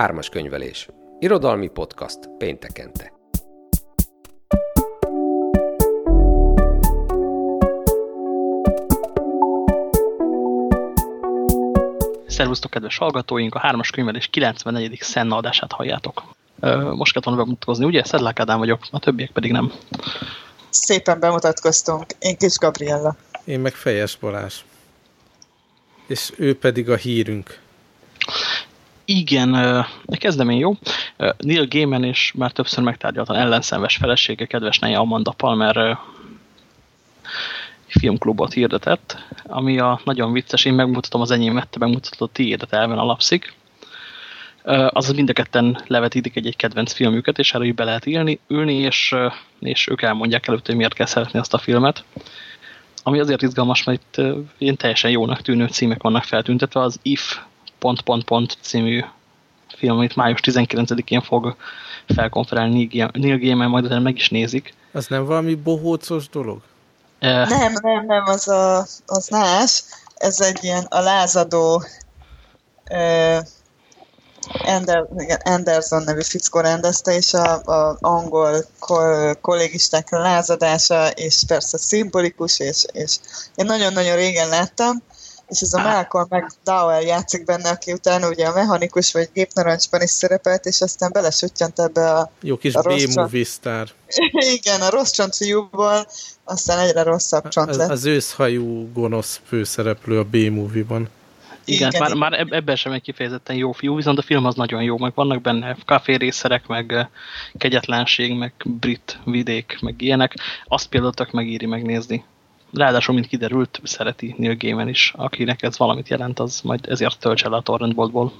Hármas könyvelés. Irodalmi podcast péntekente. Szervusztok, kedves hallgatóink! A hármas könyvelés 94. Szenna adását halljátok. Most kellett volna bemutatkozni, ugye? Szedlák Ádám vagyok, a többiek pedig nem. Szépen bemutatkoztunk. Én Kis Gabriella. Én meg Fejes Balázs. És ő pedig a hírünk. Igen, kezdem én, jó? Neil Gaiman és már többször megtárgyaltan ellenszenves felesége, kedves neje Amanda Palmer filmklubot hirdetett, ami a nagyon vicces, én megmutatom az enyémet, te megmutatod a tiédet elven alapszik. Azaz mind a ketten levetítik egy-egy kedvenc filmüket, és erről be lehet ülni, ülni és, és ők elmondják előtt, hogy miért kell szeretni azt a filmet. Ami azért izgalmas, mert itt ilyen teljesen jónak tűnő címek vannak feltüntetve, az If pont, pont, pont című film, amit május 19-én fog felkonferálni Neil Gaiman, majd meg is nézik. Az nem valami bohócos dolog? Nem, nem, nem, az, a, az más. Ez egy ilyen a lázadó uh, Ander, Anderson nevű fickó rendezte, és a, a angol kollégisták lázadása, és persze szimbolikus, és, és én nagyon-nagyon régen láttam, és ez a Malcolm McDowell játszik benne, aki utána ugye a mechanikus vagy gépnarancsban is szerepelt, és aztán belesüttyant ebbe a Jó kis B-movie sztár. Igen, a rossz csontfiúból, aztán egyre rosszabb csont az, lett. Az őszhajú gonosz főszereplő a B-movie-ban. Igen, igen, már, már ebben sem egy kifejezetten jó fiú, viszont a film az nagyon jó, meg vannak benne kaférészerek, meg kegyetlenség, meg brit vidék, meg ilyenek. Azt például tök megíri megnézni. Ráadásul, mint kiderült, szereti Neil Gaiman is, akinek ez valamit jelent, az majd ezért töltse le a torrentboltból.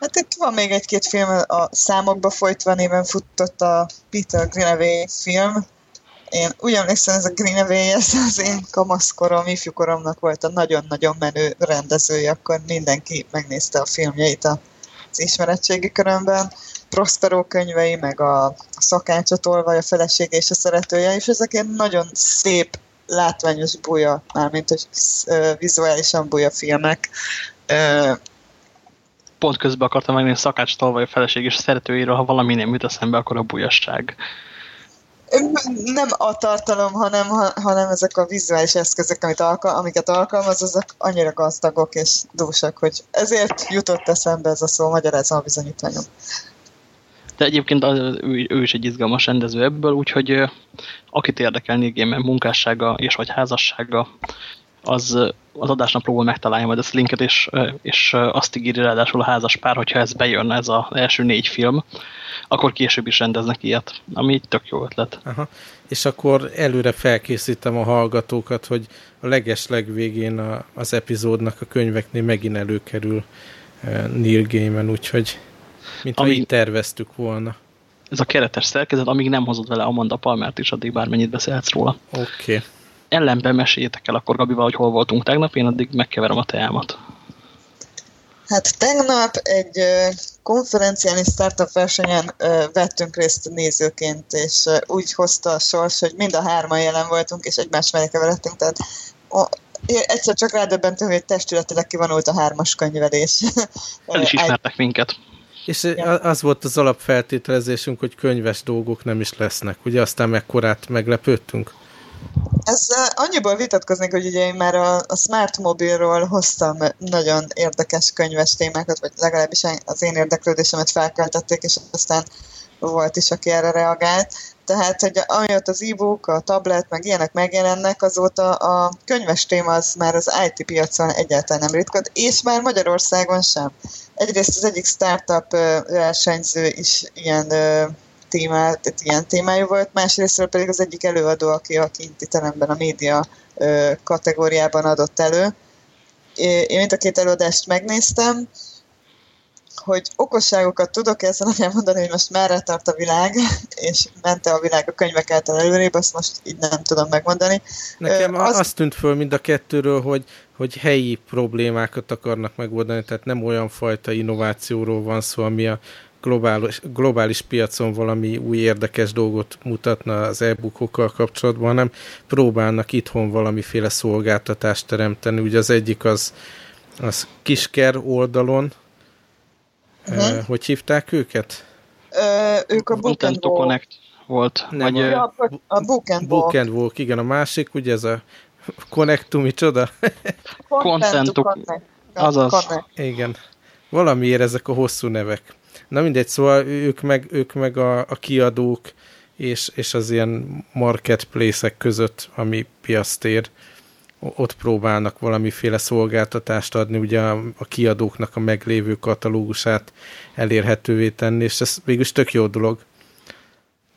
Hát itt van még egy-két film, a Számokba folytva néven futott a Peter Greenaway film. Én úgy emlékszem, ez a Greenaway, ez az én kamaszkorom, ifjúkoromnak volt a nagyon-nagyon menő rendezője, akkor mindenki megnézte a filmjeit az ismeretségi körömben. Prospero könyvei, meg a szakácsot olvaj, a felesége és a szeretője, és ezek ilyen nagyon szép látványos buja, mármint hogy vizuálisan buja filmek. Pont közben akartam megnézni Szakács Tolvaj a feleség és szeretőjéről, ha valami nem jut eszembe, akkor a bujasság. Nem a tartalom, hanem, hanem ezek a vizuális eszközök, amit alkal, amiket alkalmaz, azok annyira gazdagok és dúsak, hogy ezért jutott eszembe ez a szó, magyarázom a bizonyítványom de egyébként az, ő, ő is egy izgalmas rendező ebből, úgyhogy akit érdekel Neil munkássága és vagy házassága, az az adásnaplóból megtalálja majd ezt a linket, és, és azt ígéri ráadásul a házas pár, hogyha ez bejön, ez az első négy film, akkor később is rendeznek ilyet, ami így tök jó ötlet. Aha. És akkor előre felkészítem a hallgatókat, hogy a legesleg végén a, az epizódnak a könyveknél megint előkerül Neil Gaiman, úgyhogy mint amíg, így terveztük volna. Ez a keretes szerkezet, amíg nem hozod vele Amanda Palmert is, addig bármennyit beszélhetsz róla. Oké. Okay. Ellenben meséljétek el akkor Gabival, hogy hol voltunk tegnap, én addig megkeverem a teámat. Hát tegnap egy konferencián és startup versenyen vettünk részt nézőként, és úgy hozta a sors, hogy mind a hárman jelen voltunk, és egymás mellé keveredtünk, tehát egyszer csak rádöbbentünk, hogy testületileg kivonult a hármas könyvelés. El is ismertek minket. És ja. az volt az alapfeltételezésünk, hogy könyves dolgok nem is lesznek. Ugye aztán mekkorát meglepődtünk? Ez annyiból vitatkoznék, hogy ugye én már a, a Smart Mobile-ról hoztam nagyon érdekes könyves témákat, vagy legalábbis az én érdeklődésemet felkeltették, és aztán volt is, aki erre reagált. Tehát, hogy amióta az e-book, a tablet, meg ilyenek megjelennek, azóta a könyves téma az már az IT piacon egyáltalán nem ritkod, és már Magyarországon sem. Egyrészt az egyik startup versenyző is ilyen témá, tehát ilyen témájú volt, másrészt pedig az egyik előadó, aki a kinti teremben a média kategóriában adott elő. Én mind a két előadást megnéztem, hogy okosságokat tudok ezzel nem mondani, hogy most merre tart a világ, és mente a világ a könyvek által előrébb, azt most így nem tudom megmondani. Nekem az... azt tűnt föl mind a kettőről, hogy, hogy helyi problémákat akarnak megoldani, tehát nem olyan fajta innovációról van szó, ami a globális, globális piacon valami új érdekes dolgot mutatna az e-bookokkal kapcsolatban, hanem próbálnak itthon valamiféle szolgáltatást teremteni. Ugye az egyik az, az kisker oldalon, Uh-huh. Hogy hívták őket? Ö, ők a Book and Walk. Connect volt. Nem, vagy, Ja, a Book and Book Walk. and Walk, igen, a másik, ugye ez a Connectum, micsoda? Content to Connect. azaz. Connect. igen. Valamiért ezek a hosszú nevek. Na mindegy, szóval ők meg, ők meg a, a kiadók és, és az ilyen marketplace-ek között, ami piasztér, o- ott próbálnak valamiféle szolgáltatást adni, ugye a, a kiadóknak a meglévő katalógusát elérhetővé tenni, és ez végülis tök jó dolog.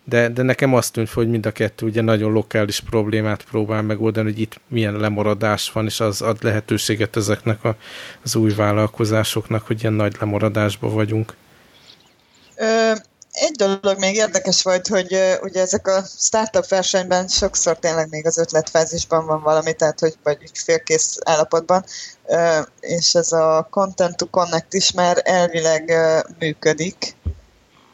De, de nekem azt tűnt, hogy mind a kettő ugye nagyon lokális problémát próbál megoldani, hogy itt milyen lemaradás van, és az ad lehetőséget ezeknek a, az új vállalkozásoknak, hogy ilyen nagy lemaradásban vagyunk. Egy dolog még érdekes volt, hogy ugye ezek a startup versenyben sokszor tényleg még az ötletfázisban van valami, tehát hogy vagy úgy félkész állapotban, és ez a Content to Connect is már elvileg működik,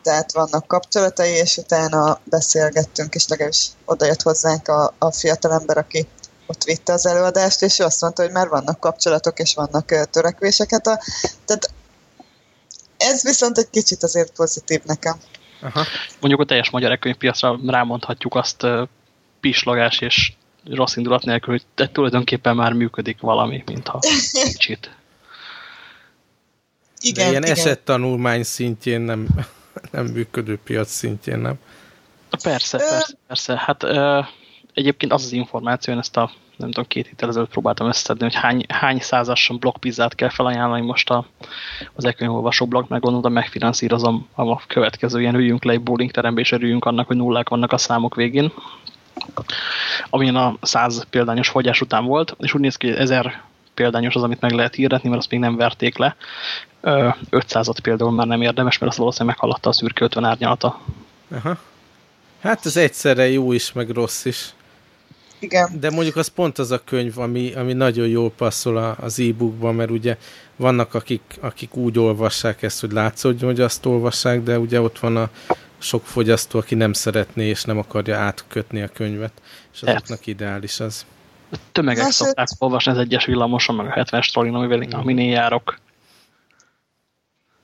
tehát vannak kapcsolatai, és utána beszélgettünk, és legalábbis oda jött hozzánk a, a fiatalember, aki ott vitte az előadást, és ő azt mondta, hogy már vannak kapcsolatok, és vannak törekvések. Hát a, tehát ez viszont egy kicsit azért pozitív nekem. Aha. Mondjuk a teljes magyar könyvpiacra rámondhatjuk azt ö, pislogás és rossz indulat nélkül, hogy de tulajdonképpen már működik valami, mintha kicsit. De Igen, ilyen igen. esettanulmány szintjén nem, nem működő piac szintjén nem. Persze, persze, persze. Hát ö, egyébként az az információ, én ezt a nem tudom, két héttel ezelőtt próbáltam összeszedni, hogy hány, hány százas blogpizzát kell felajánlani most a, az e-könyvolvasó blog, meg gondolom megfinanszírozom a következő ilyen üljünk le egy bowling terembe, és örüljünk annak, hogy nullák vannak a számok végén. Amilyen a száz példányos fogyás után volt, és úgy néz ki, hogy ezer példányos az, amit meg lehet hirdetni, mert azt még nem verték le. Ö, 500-at például már nem érdemes, mert az valószínűleg meghaladta a szürke 50 árnyalata. Aha. Hát ez egyszerre jó is, meg rossz is. Igen. De mondjuk az pont az a könyv, ami, ami nagyon jól passzol a- az e-bookban, mert ugye vannak, akik, akik úgy olvassák ezt, hogy látszódjon, hogy azt olvassák, de ugye ott van a sok fogyasztó, aki nem szeretné és nem akarja átkötni a könyvet, és azoknak ideális az. Tömegek Másod- szokták olvasni az egyes villamoson, meg a 70-es trolin, amivel, amin én járok.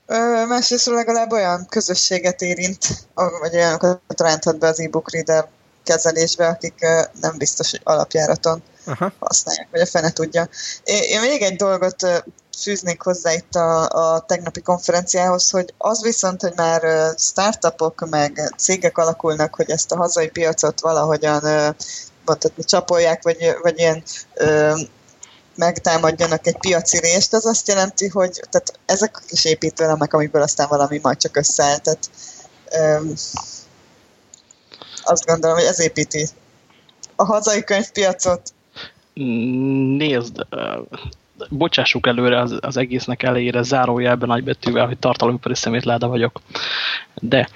Ö, másrészt legalább olyan közösséget érint, vagy olyanokat ránthat be az e-book reader kezelésbe, akik ö, nem biztos, hogy alapjáraton Aha. használják, vagy a fene tudja. Én, még egy dolgot ö, fűznék hozzá itt a, a tegnapi konferenciához, hogy az viszont, hogy már ö, startupok meg cégek alakulnak, hogy ezt a hazai piacot valahogyan ö, mondhatni csapolják, vagy, vagy ilyen ö, megtámadjanak egy piaci részt, az azt jelenti, hogy tehát ezek a kis építőelemek, amikből aztán valami majd csak összeáll. Tehát, öm, azt gondolom, hogy ez építi a hazai könyvpiacot. Nézd, ö, bocsássuk előre az, az egésznek elejére zárójelben nagybetűvel, hogy tartalomipari szemétláda vagyok. De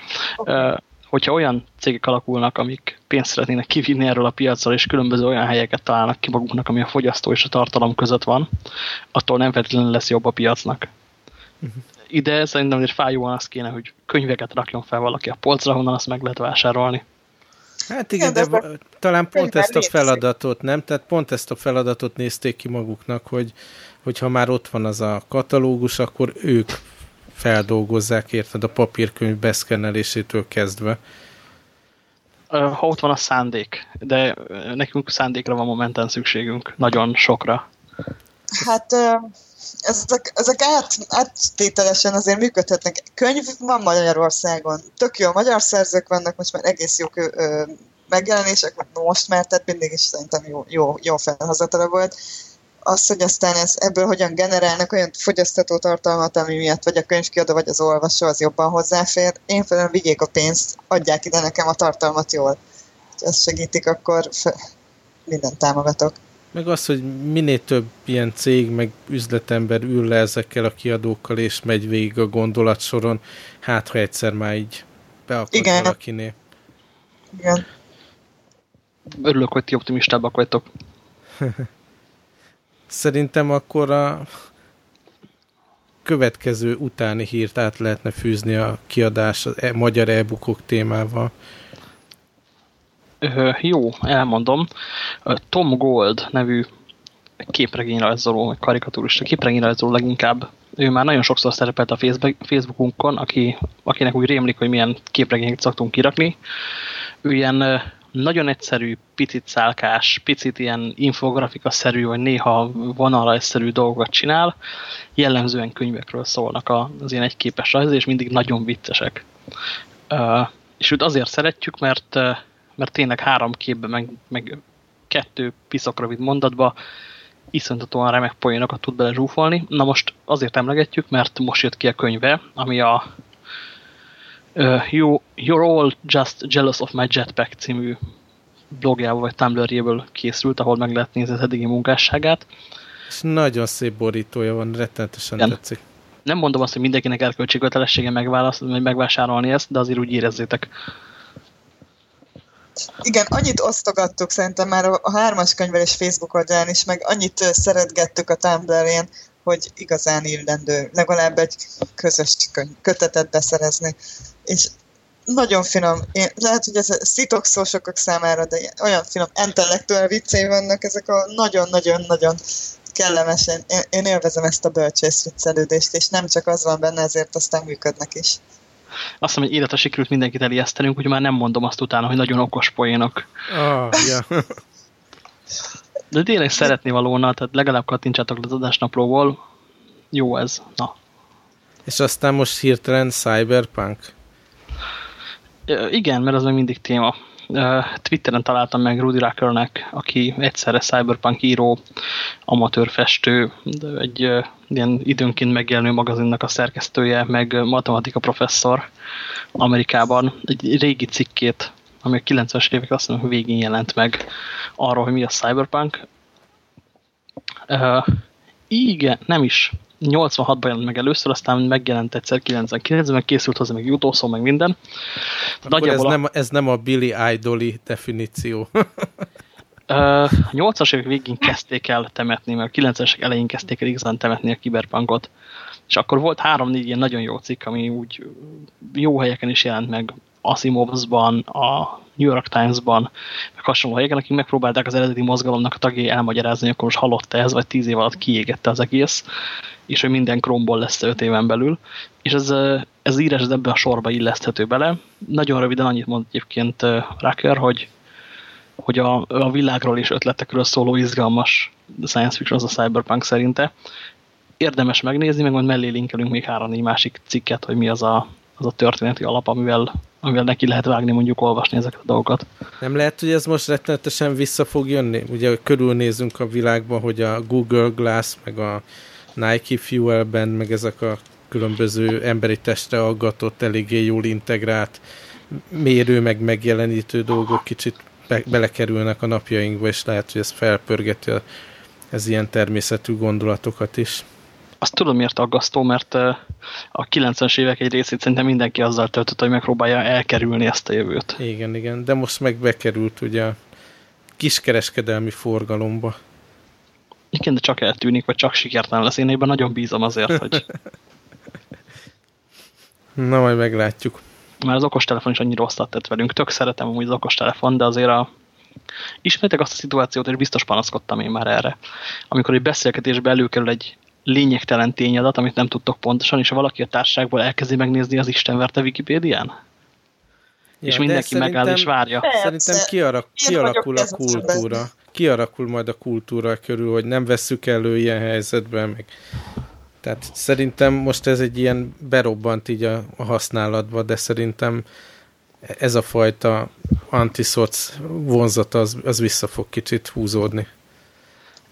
ö, hogyha olyan cégek alakulnak, amik pénzt szeretnének kivinni erről a piacról, és különböző olyan helyeket találnak ki maguknak, ami a fogyasztó és a tartalom között van, attól nem feltétlenül lesz jobb a piacnak. Ide szerintem egy fájóan az kéne, hogy könyveket rakjon fel valaki a polcra, honnan azt meg lehet vásárolni. Hát igen, Igen, de, de va- talán pont ezt a feladatot, nem? Tehát pont ezt a feladatot nézték ki maguknak, hogy hogyha már ott van az a katalógus, akkor ők feldolgozzák, érted, a papírkönyv beszkennelésétől kezdve. Ha ott van a szándék, de nekünk szándékra van momentán szükségünk, nagyon sokra. Hát ezek, ezek át, áttételesen azért működhetnek. Könyv van Magyarországon. Tök jó magyar szerzők vannak, most már egész jó ö, megjelenések, meg most már, tehát mindig is szerintem jó, jó, jó felhozatala volt. Az, hogy aztán ez, ebből hogyan generálnak olyan fogyasztató tartalmat, ami miatt vagy a könyvkiadó, vagy az olvasó az jobban hozzáfér. Én felem vigyék a pénzt, adják ide nekem a tartalmat jól. Ha ezt segítik, akkor fe, mindent támogatok. Meg az, hogy minél több ilyen cég, meg üzletember ül le ezekkel a kiadókkal, és megy végig a gondolatsoron, hát ha egyszer már így beakad Igen. valakinél. Igen. Örülök, hogy ti optimistábbak vagytok. Szerintem akkor a következő utáni hírt át lehetne fűzni a kiadás az e magyar e-bookok témával. Jó, elmondom. Tom Gold nevű képregényrajzoló, vagy karikaturista, képregényrajzoló leginkább. Ő már nagyon sokszor szerepelt a Facebookunkon, aki, akinek úgy rémlik, hogy milyen képregényeket szoktunk kirakni. Ő ilyen nagyon egyszerű, picit szálkás, picit ilyen infografika-szerű, vagy néha vonalrajzszerű dolgokat csinál. Jellemzően könyvekről szólnak az ilyen egyképes rajz, és mindig nagyon viccesek. És őt azért szeretjük, mert, mert tényleg három képben, meg, meg kettő piszok rövid mondatba iszonyatosan remek poénokat tud bele zsúfolni. Na most azért emlegetjük, mert most jött ki a könyve, ami a uh, you, You're All Just Jealous of My Jetpack című blogjával vagy Tumblr-jéből készült, ahol meg lehet nézni az eddigi munkásságát. És nagyon szép borítója van, rettenetesen Igen. tetszik. Nem mondom azt, hogy mindenkinek erkölcsi kötelessége megvásárolni ezt, de azért úgy érezzétek. Igen, annyit osztogattuk szerintem már a hármas könyvelés Facebook oldalán is, meg annyit szeretgettük a Tumblr-én, hogy igazán illendő legalább egy közös könyv, kötetet beszerezni. És nagyon finom, én, lehet, hogy ez szitokszó sokak számára, de olyan finom intellektuál viccei vannak, ezek a nagyon-nagyon-nagyon kellemesen. Én, én élvezem ezt a bölcsész viccelődést, és nem csak az van benne, ezért aztán működnek is. Azt hiszem, hogy életre sikerült mindenkit elijesztenünk, hogy már nem mondom azt utána, hogy nagyon okos poénok. Oh, yeah. De tényleg szeretni valóna, tehát legalább kattintsátok az adásnaplóból. Jó ez. Na. És aztán most hirtelen Cyberpunk? Igen, mert az még mindig téma. Twitteren találtam meg Rudy Ruckernek, aki egyszerre cyberpunk író, amatőr festő, egy ilyen időnként megjelenő magazinnak a szerkesztője, meg matematika professzor Amerikában. Egy régi cikkét, ami a 90-es évek azt hogy végén jelent meg arról, hogy mi a cyberpunk. Uh, igen, nem is. 86-ban jelent meg először, aztán megjelent egyszer 99-ben, készült hozzá meg jutószó, meg minden. Akkor ez, a... nem, ez nem a Billy Idoli definíció. a 80-as évek végén kezdték el temetni, mert a 90-es elején kezdték el igazán temetni a kiberpunkot. És akkor volt három-négy ilyen nagyon jó cikk, ami úgy jó helyeken is jelent meg. Asimovsban, a New York Times-ban, meg hasonló helyeken, akik megpróbálták az eredeti mozgalomnak a tagjai elmagyarázni, akkor most halott ez, vagy tíz év alatt kiégette az egész, és hogy minden Chrome-ból lesz öt éven belül. És ez, ez írás ez ebbe a sorba illeszthető bele. Nagyon röviden annyit mond egyébként Rucker, hogy hogy a, a világról és ötletekről szóló izgalmas science fiction az a cyberpunk szerinte. Érdemes megnézni, meg majd mellé linkelünk még három-négy másik cikket, hogy mi az a, az a történeti alap, amivel, amivel neki lehet vágni, mondjuk olvasni ezeket a dolgokat. Nem lehet, hogy ez most rettenetesen vissza fog jönni? Ugye körülnézünk a világban, hogy a Google Glass, meg a Nike Fuel-ben, meg ezek a különböző emberi testre aggatott, eléggé jól integrált mérő, meg megjelenítő dolgok kicsit be, belekerülnek a napjainkba, és lehet, hogy ez felpörgeti a, ez ilyen természetű gondolatokat is. Azt tudom, miért aggasztó, mert a 90-es évek egy részét szerintem mindenki azzal töltött, hogy megpróbálja elkerülni ezt a jövőt. Igen, igen, de most meg bekerült ugye a kiskereskedelmi forgalomba. Igen, de csak eltűnik, vagy csak sikertelen lesz. Én ebben nagyon bízom azért, hogy... Na, majd meglátjuk mert az okostelefon is annyira rosszat tett velünk. Tök szeretem amúgy az okostelefon, de azért a... Ismertek azt a szituációt, és biztos panaszkodtam én már erre. Amikor egy beszélgetésbe előkerül egy lényegtelen tényadat, amit nem tudtok pontosan, és valaki a társaságból elkezdi megnézni az Istenverte Wikipédián? Ja, és mindenki megáll és várja. Szerintem kiarak, kialakul a kultúra. Kialakul majd a kultúra körül, hogy nem vesszük elő ilyen helyzetben, meg tehát szerintem most ez egy ilyen berobbant így a, a használatba, de szerintem ez a fajta antiszoc vonzat az, az vissza fog kicsit húzódni.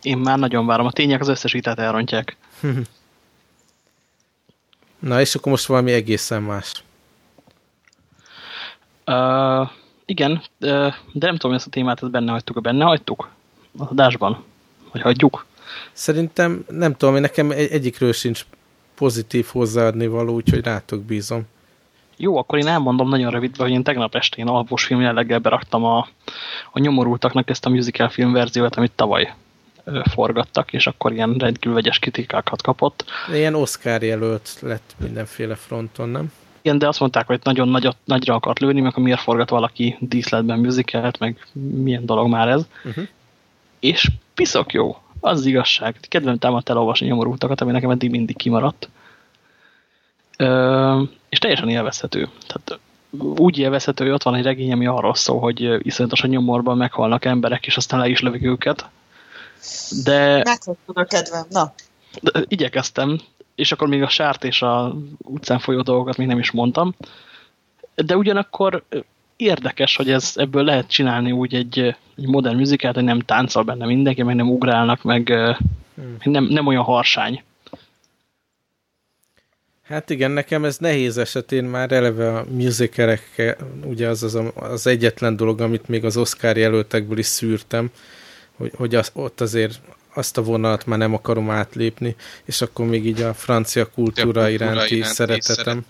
Én már nagyon várom. A tények az összes vitát elrontják. Na, és akkor most valami egészen más. Uh, igen, de nem tudom, hogy ezt a témát ezt benne hagytuk. Benne hagytuk? Az adásban? Vagy hagyjuk? Szerintem, nem tudom, nekem egy, egyikről sincs pozitív hozzáadni való, úgyhogy rátok bízom. Jó, akkor én elmondom nagyon rövidre, hogy én tegnap este én alapos film jelleggel beraktam a, a nyomorultaknak ezt a musical film verziót, amit tavaly forgattak, és akkor ilyen rendkívül vegyes kritikákat kapott. De ilyen Oscar jelölt lett mindenféle fronton, nem? Igen, de azt mondták, hogy nagyon nagyot, nagyra akart lőni, meg miért forgat valaki díszletben musicalt, meg milyen dolog már ez. Uh -huh. És piszok jó Az, az igazság. Kedvem támadt elolvasni nyomorultakat, ami nekem eddig mindig kimaradt. Ö, és teljesen élvezhető. Tehát úgy élvezhető, hogy ott van egy regény, ami arról szól, hogy iszonyatosan nyomorban meghalnak emberek, és aztán le is lövik őket. De... Meghagytad a kedvem, na. De igyekeztem, és akkor még a sárt és a utcán folyó dolgokat még nem is mondtam. De ugyanakkor érdekes, hogy ez, ebből lehet csinálni úgy egy, egy modern muzikát, hogy nem táncol benne mindenki, meg nem ugrálnak, meg hmm. nem, nem olyan harsány. Hát igen, nekem ez nehéz esetén már eleve a musicalek, ugye az, az az egyetlen dolog, amit még az Oscar jelöltekből is szűrtem, hogy, hogy az, ott azért azt a vonalat már nem akarom átlépni, és akkor még így a francia kultúra, kultúra iránti, iránti szeretetem.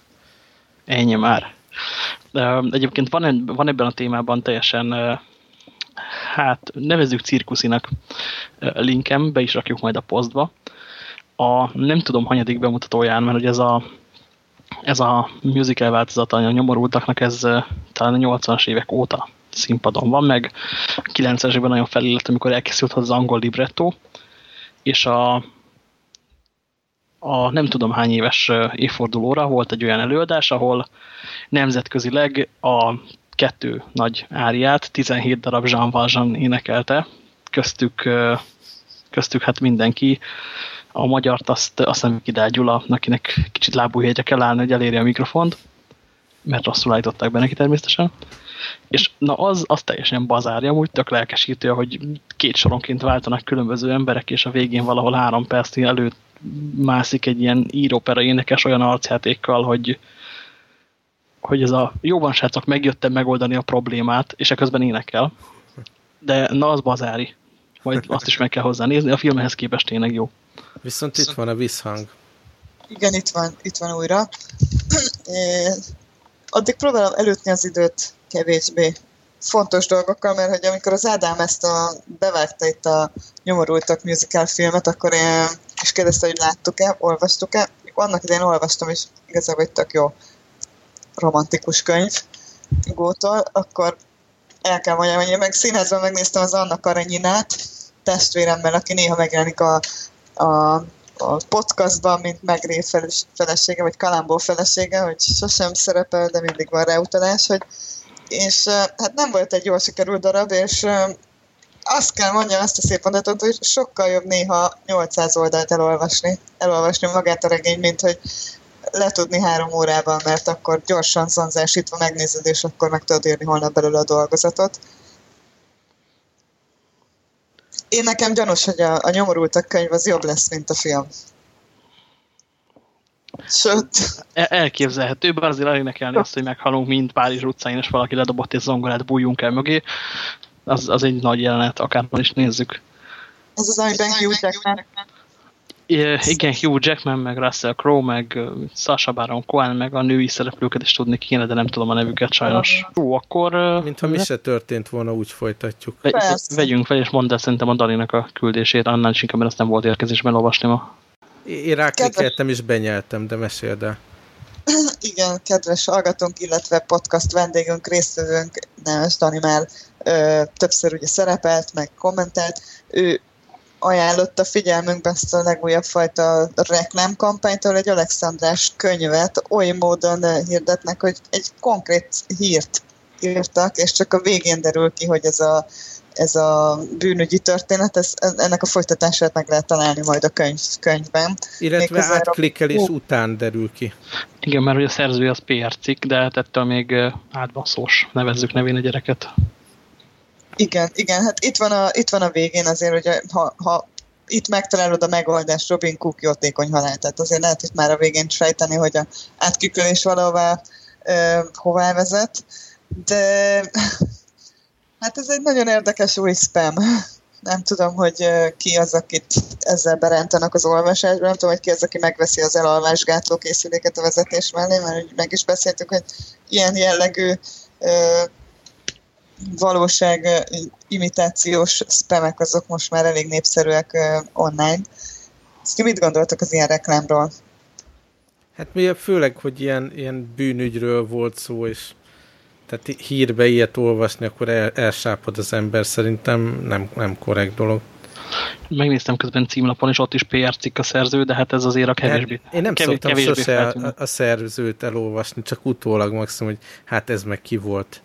Ennyi már. Egyébként van, van ebben a témában teljesen, hát nevezzük cirkuszinak linkem, be is rakjuk majd a posztba. A nem tudom hanyadik bemutatóján, mert hogy ez a, ez a musical változata a nyomorultaknak, ez talán a 80-as évek óta színpadon van, meg 90-es évben nagyon felillett, amikor elkészült hozzá angol libretto, és a, a nem tudom hány éves évfordulóra volt egy olyan előadás, ahol nemzetközileg a kettő nagy áriát, 17 darab Jean Valjean énekelte, köztük, köztük hát mindenki, a magyart azt, azt hiszem Kidál Gyula, akinek kicsit lábújhegyre kell állni, hogy elérje a mikrofont, mert rosszul állították be neki természetesen. És na az, az teljesen bazárja, úgy tök lelkesítő, hogy két soronként váltanak különböző emberek, és a végén valahol három percnél előtt mászik egy ilyen írópera énekes olyan arcjátékkal, hogy, hogy ez a jó van srácok, megjöttem megoldani a problémát, és ekközben énekel. De na, az bazári. Majd azt is meg kell hozzá nézni, a filmhez képest tényleg jó. Viszont itt van a visszhang. Igen, itt van, itt van újra. Addig próbálom előtni az időt kevésbé fontos dolgokkal, mert hogy amikor az Ádám ezt a, bevágta itt a Nyomorultak musical filmet, akkor én, és kérdezte, hogy láttuk-e, olvastuk-e, annak idején olvastam, és igazából egy tök jó romantikus könyv Gótól, akkor el kell mondjam, hogy én meg színházban megnéztem az Anna Karenyinát, testvéremmel, aki néha megjelenik a, a, a podcastban, mint Megré felesége, vagy Kalambó felesége, hogy sosem szerepel, de mindig van rá utalás, hogy és hát nem volt egy jól sikerült darab, és azt kell mondjam ezt a szép mondatot, hogy sokkal jobb néha 800 oldalt elolvasni, elolvasni magát a regény, mint hogy letudni három órában, mert akkor gyorsan szanzásítva megnézed, és akkor meg tudod írni holnap belőle a dolgozatot. Én nekem gyanús, hogy a, a nyomorultak könyv az jobb lesz, mint a film. Sőt. El elképzelhető, bár azért elénekelni azt, hogy meghalunk mind Párizs utcáin, és valaki ledobott egy zongorát, bújjunk el mögé. Az, az egy nagy jelenet, akárhol is nézzük. Ez az, amiben Hugh Jackman. Igen, Hugh Jackman, meg Russell Crowe, meg Sasha Baron Cohen, meg a női szereplőket is tudni kéne, de nem tudom a nevüket sajnos. Hú, akkor... Mintha mi se történt volna, úgy folytatjuk. Vegyünk fel, és mondd el szerintem a Dalinak a küldését, annál is inkább, mert azt nem volt érkezésben olvasni ma. Én ráklikkeltem és benyeltem, de meséld el. Igen, kedves hallgatónk, illetve podcast vendégünk, résztvevőnk, Nemes Dani már ö, többször ugye szerepelt, meg kommentelt. Ő ajánlotta figyelmünkbe ezt a legújabb fajta reklámkampánytól egy Alexandrás könyvet oly módon hirdetnek, hogy egy konkrét hírt írtak, és csak a végén derül ki, hogy ez a ez a bűnügyi történet, ez, ennek a folytatását meg lehet találni majd a könyv, könyvben. Illetve átklikkelés a... után derül ki. Igen, mert hogy a szerző az PR cikk, de hát ettől még átbaszós, nevezzük nevén a gyereket. Igen, igen, hát itt van a, itt van a végén azért, hogy ha, ha itt megtalálod a megoldást Robin Cook jótékony halál, tehát azért lehet itt már a végén sejteni, hogy a átkükölés valahová ö, hová vezet, de Hát ez egy nagyon érdekes új spam. Nem tudom, hogy ki az, akit ezzel berántanak az olvasásban, nem tudom, hogy ki az, aki megveszi az elalvásgátló készüléket a vezetés mellé, mert meg is beszéltük, hogy ilyen jellegű valóság imitációs spamek azok most már elég népszerűek online. Ezt mit gondoltak az ilyen reklámról? Hát mi főleg, hogy ilyen, ilyen bűnügyről volt szó, és tehát hírbe ilyet olvasni, akkor el, elsápad az ember, szerintem nem, nem korrekt dolog. Megnéztem közben címlapon, és ott is PR cikk a szerző, de hát ez azért a kevésbé. Én nem kevés, szoktam kevésbé sose a, a szerzőt elolvasni, csak utólag maximum, hogy hát ez meg ki volt.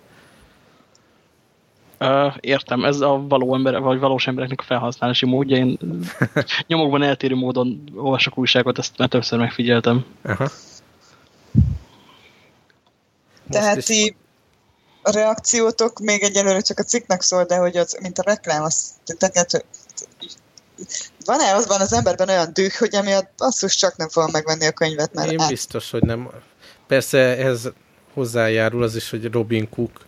Ö, értem, ez a való ember, vagy valós embereknek a felhasználási módja. Én nyomokban eltérő módon olvasok újságot, ezt már többször megfigyeltem. Aha. Tehát is- ti a reakciótok még egyelőre csak a cikknek szól, de hogy az, mint a reklám, az titeket, van-e azban az emberben olyan düh, hogy emiatt basszus csak nem fogom megvenni a könyvet, mert Én át- biztos, hogy nem. Persze ez hozzájárul az is, hogy Robin Cook,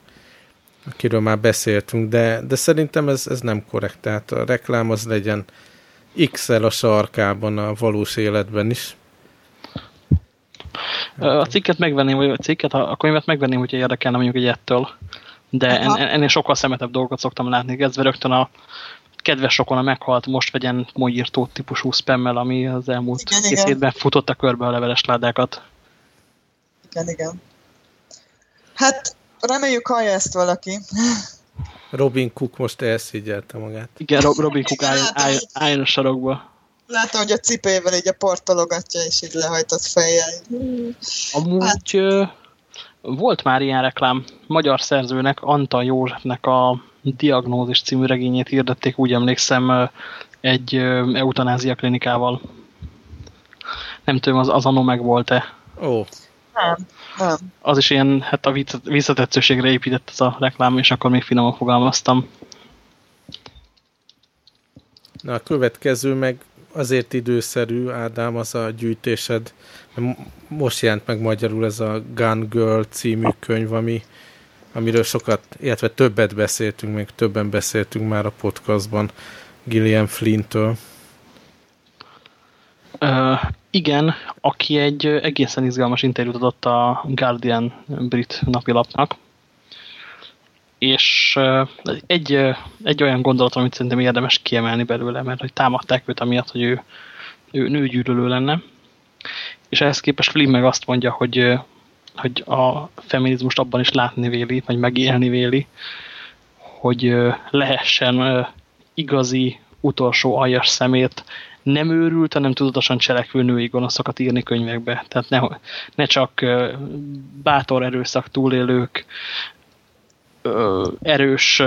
akiről már beszéltünk, de, de szerintem ez, ez nem korrekt. Tehát a reklám az legyen XL a sarkában a valós életben is. A cikket megvenném, vagy a cikket, a könyvet megvenném, hogyha érdekelne mondjuk egy ettől. De en, ennél sokkal szemetebb dolgokat szoktam látni. Kezdve rögtön a kedves sokon a meghalt, most vegyen molyírtó típusú spammel, ami az elmúlt Igen, két igen. hétben futotta körbe a leveles ládákat. Igen, igen. Hát reméljük hallja ezt valaki. Robin Cook most elszígyelte magát. Igen, Rob- Robin Cook álljon, hogy- álljon a sarokba. Látom, hogy a cipőjével így a portologatja, és így lehajtott fejjel. Amúgy ö, volt már ilyen reklám. Magyar szerzőnek, Antal Józsefnek a Diagnózis című regényét hirdették, úgy emlékszem, egy eutanázia klinikával. Nem tudom, az, az anno meg volt-e. Ó, Nem, nem. Az is ilyen, hát a visszatetszőségre épített ez a reklám, és akkor még finoman fogalmaztam. na a következő meg azért időszerű, Ádám, az a gyűjtésed. Most jelent meg magyarul ez a Gun Girl című könyv, ami, amiről sokat, illetve többet beszéltünk, még többen beszéltünk már a podcastban Gillian Flint-től. Ö, igen, aki egy egészen izgalmas interjút adott a Guardian brit napilapnak, és egy, egy olyan gondolat, amit szerintem érdemes kiemelni belőle, mert hogy támadták őt amiatt, hogy ő, ő nőgyűlölő lenne, és ehhez képest Flynn meg azt mondja, hogy, hogy a feminizmust abban is látni véli, vagy megélni véli, hogy lehessen igazi, utolsó aljas szemét nem őrült, hanem tudatosan cselekvő női gonoszokat írni könyvekbe. Tehát ne, ne csak bátor erőszak túlélők, ö, erős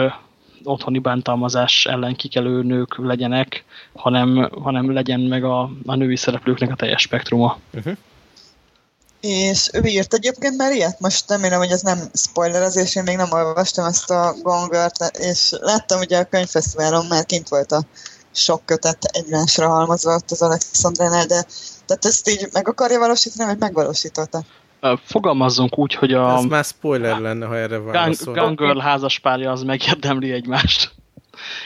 otthoni bántalmazás ellen kikelő nők legyenek, hanem, hanem legyen meg a, a női szereplőknek a teljes spektruma. És ő írt egyébként már ilyet? Most remélem, hogy ez nem spoilerezés, én még nem olvastam ezt a gongört, és láttam ugye a könyvfesztiválon, már kint volt a sok kötet egymásra halmazva ott az Alexandránál, de tehát ezt így meg akarja valósítani, vagy megvalósította? Fogalmazzunk úgy, hogy a Ez már spoiler lenne, ha erre válaszol. Gun Girl házaspárja az megérdemli egymást.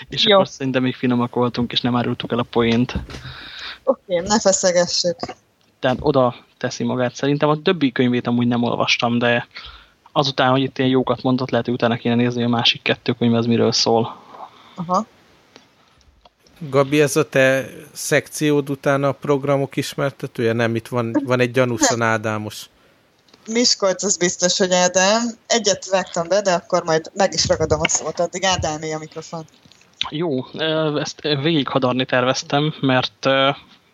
És Jó. akkor szerintem még finomak voltunk, és nem árultuk el a poént. Oké, ne feszegessük. Tehát oda teszi magát. Szerintem a többi könyvét amúgy nem olvastam, de azután, hogy itt ilyen jókat mondott, lehet, hogy utána kéne nézni, a másik kettő könyv az miről szól. Aha. Gabi, ez a te szekciód után a programok ismertetője? Nem, itt van, van egy gyanúsan Ádámos. Miskolc, az biztos, hogy Ádám. Egyet vágtam be, de akkor majd meg is ragadom a szót. Addig Ádámé a mikrofon. Jó, ezt végighadarni terveztem, mert,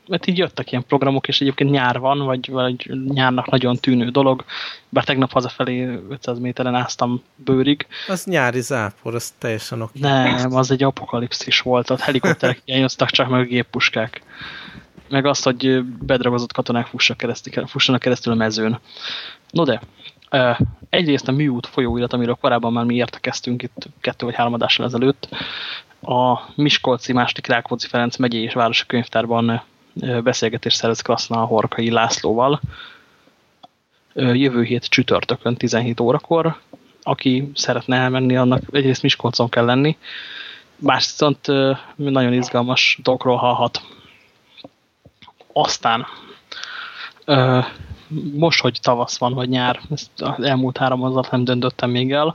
mert így jöttek ilyen programok, és egyébként nyár van, vagy, vagy nyárnak nagyon tűnő dolog. Bár tegnap hazafelé 500 méteren áztam bőrig, Az nyári zápor, az teljesen oké. Nem, az egy apokalipszis volt, ott helikopterek hiányoztak, csak meg a géppuskák. Meg azt, hogy bedragozott katonák fussanak keresztül, fussanak keresztül a mezőn. No de, egyrészt a műút folyóirat, amiről korábban már mi értekeztünk itt kettő vagy három adással ezelőtt, a Miskolci második Rákóczi Ferenc megyei és városi könyvtárban beszélgetést szervez Kraszna Horkai Lászlóval. Jövő hét csütörtökön 17 órakor, aki szeretne elmenni, annak egyrészt Miskolcon kell lenni, más viszont nagyon izgalmas dolgokról hallhat. Aztán most, hogy tavasz van, vagy nyár, ezt az elmúlt három alatt nem döntöttem még el,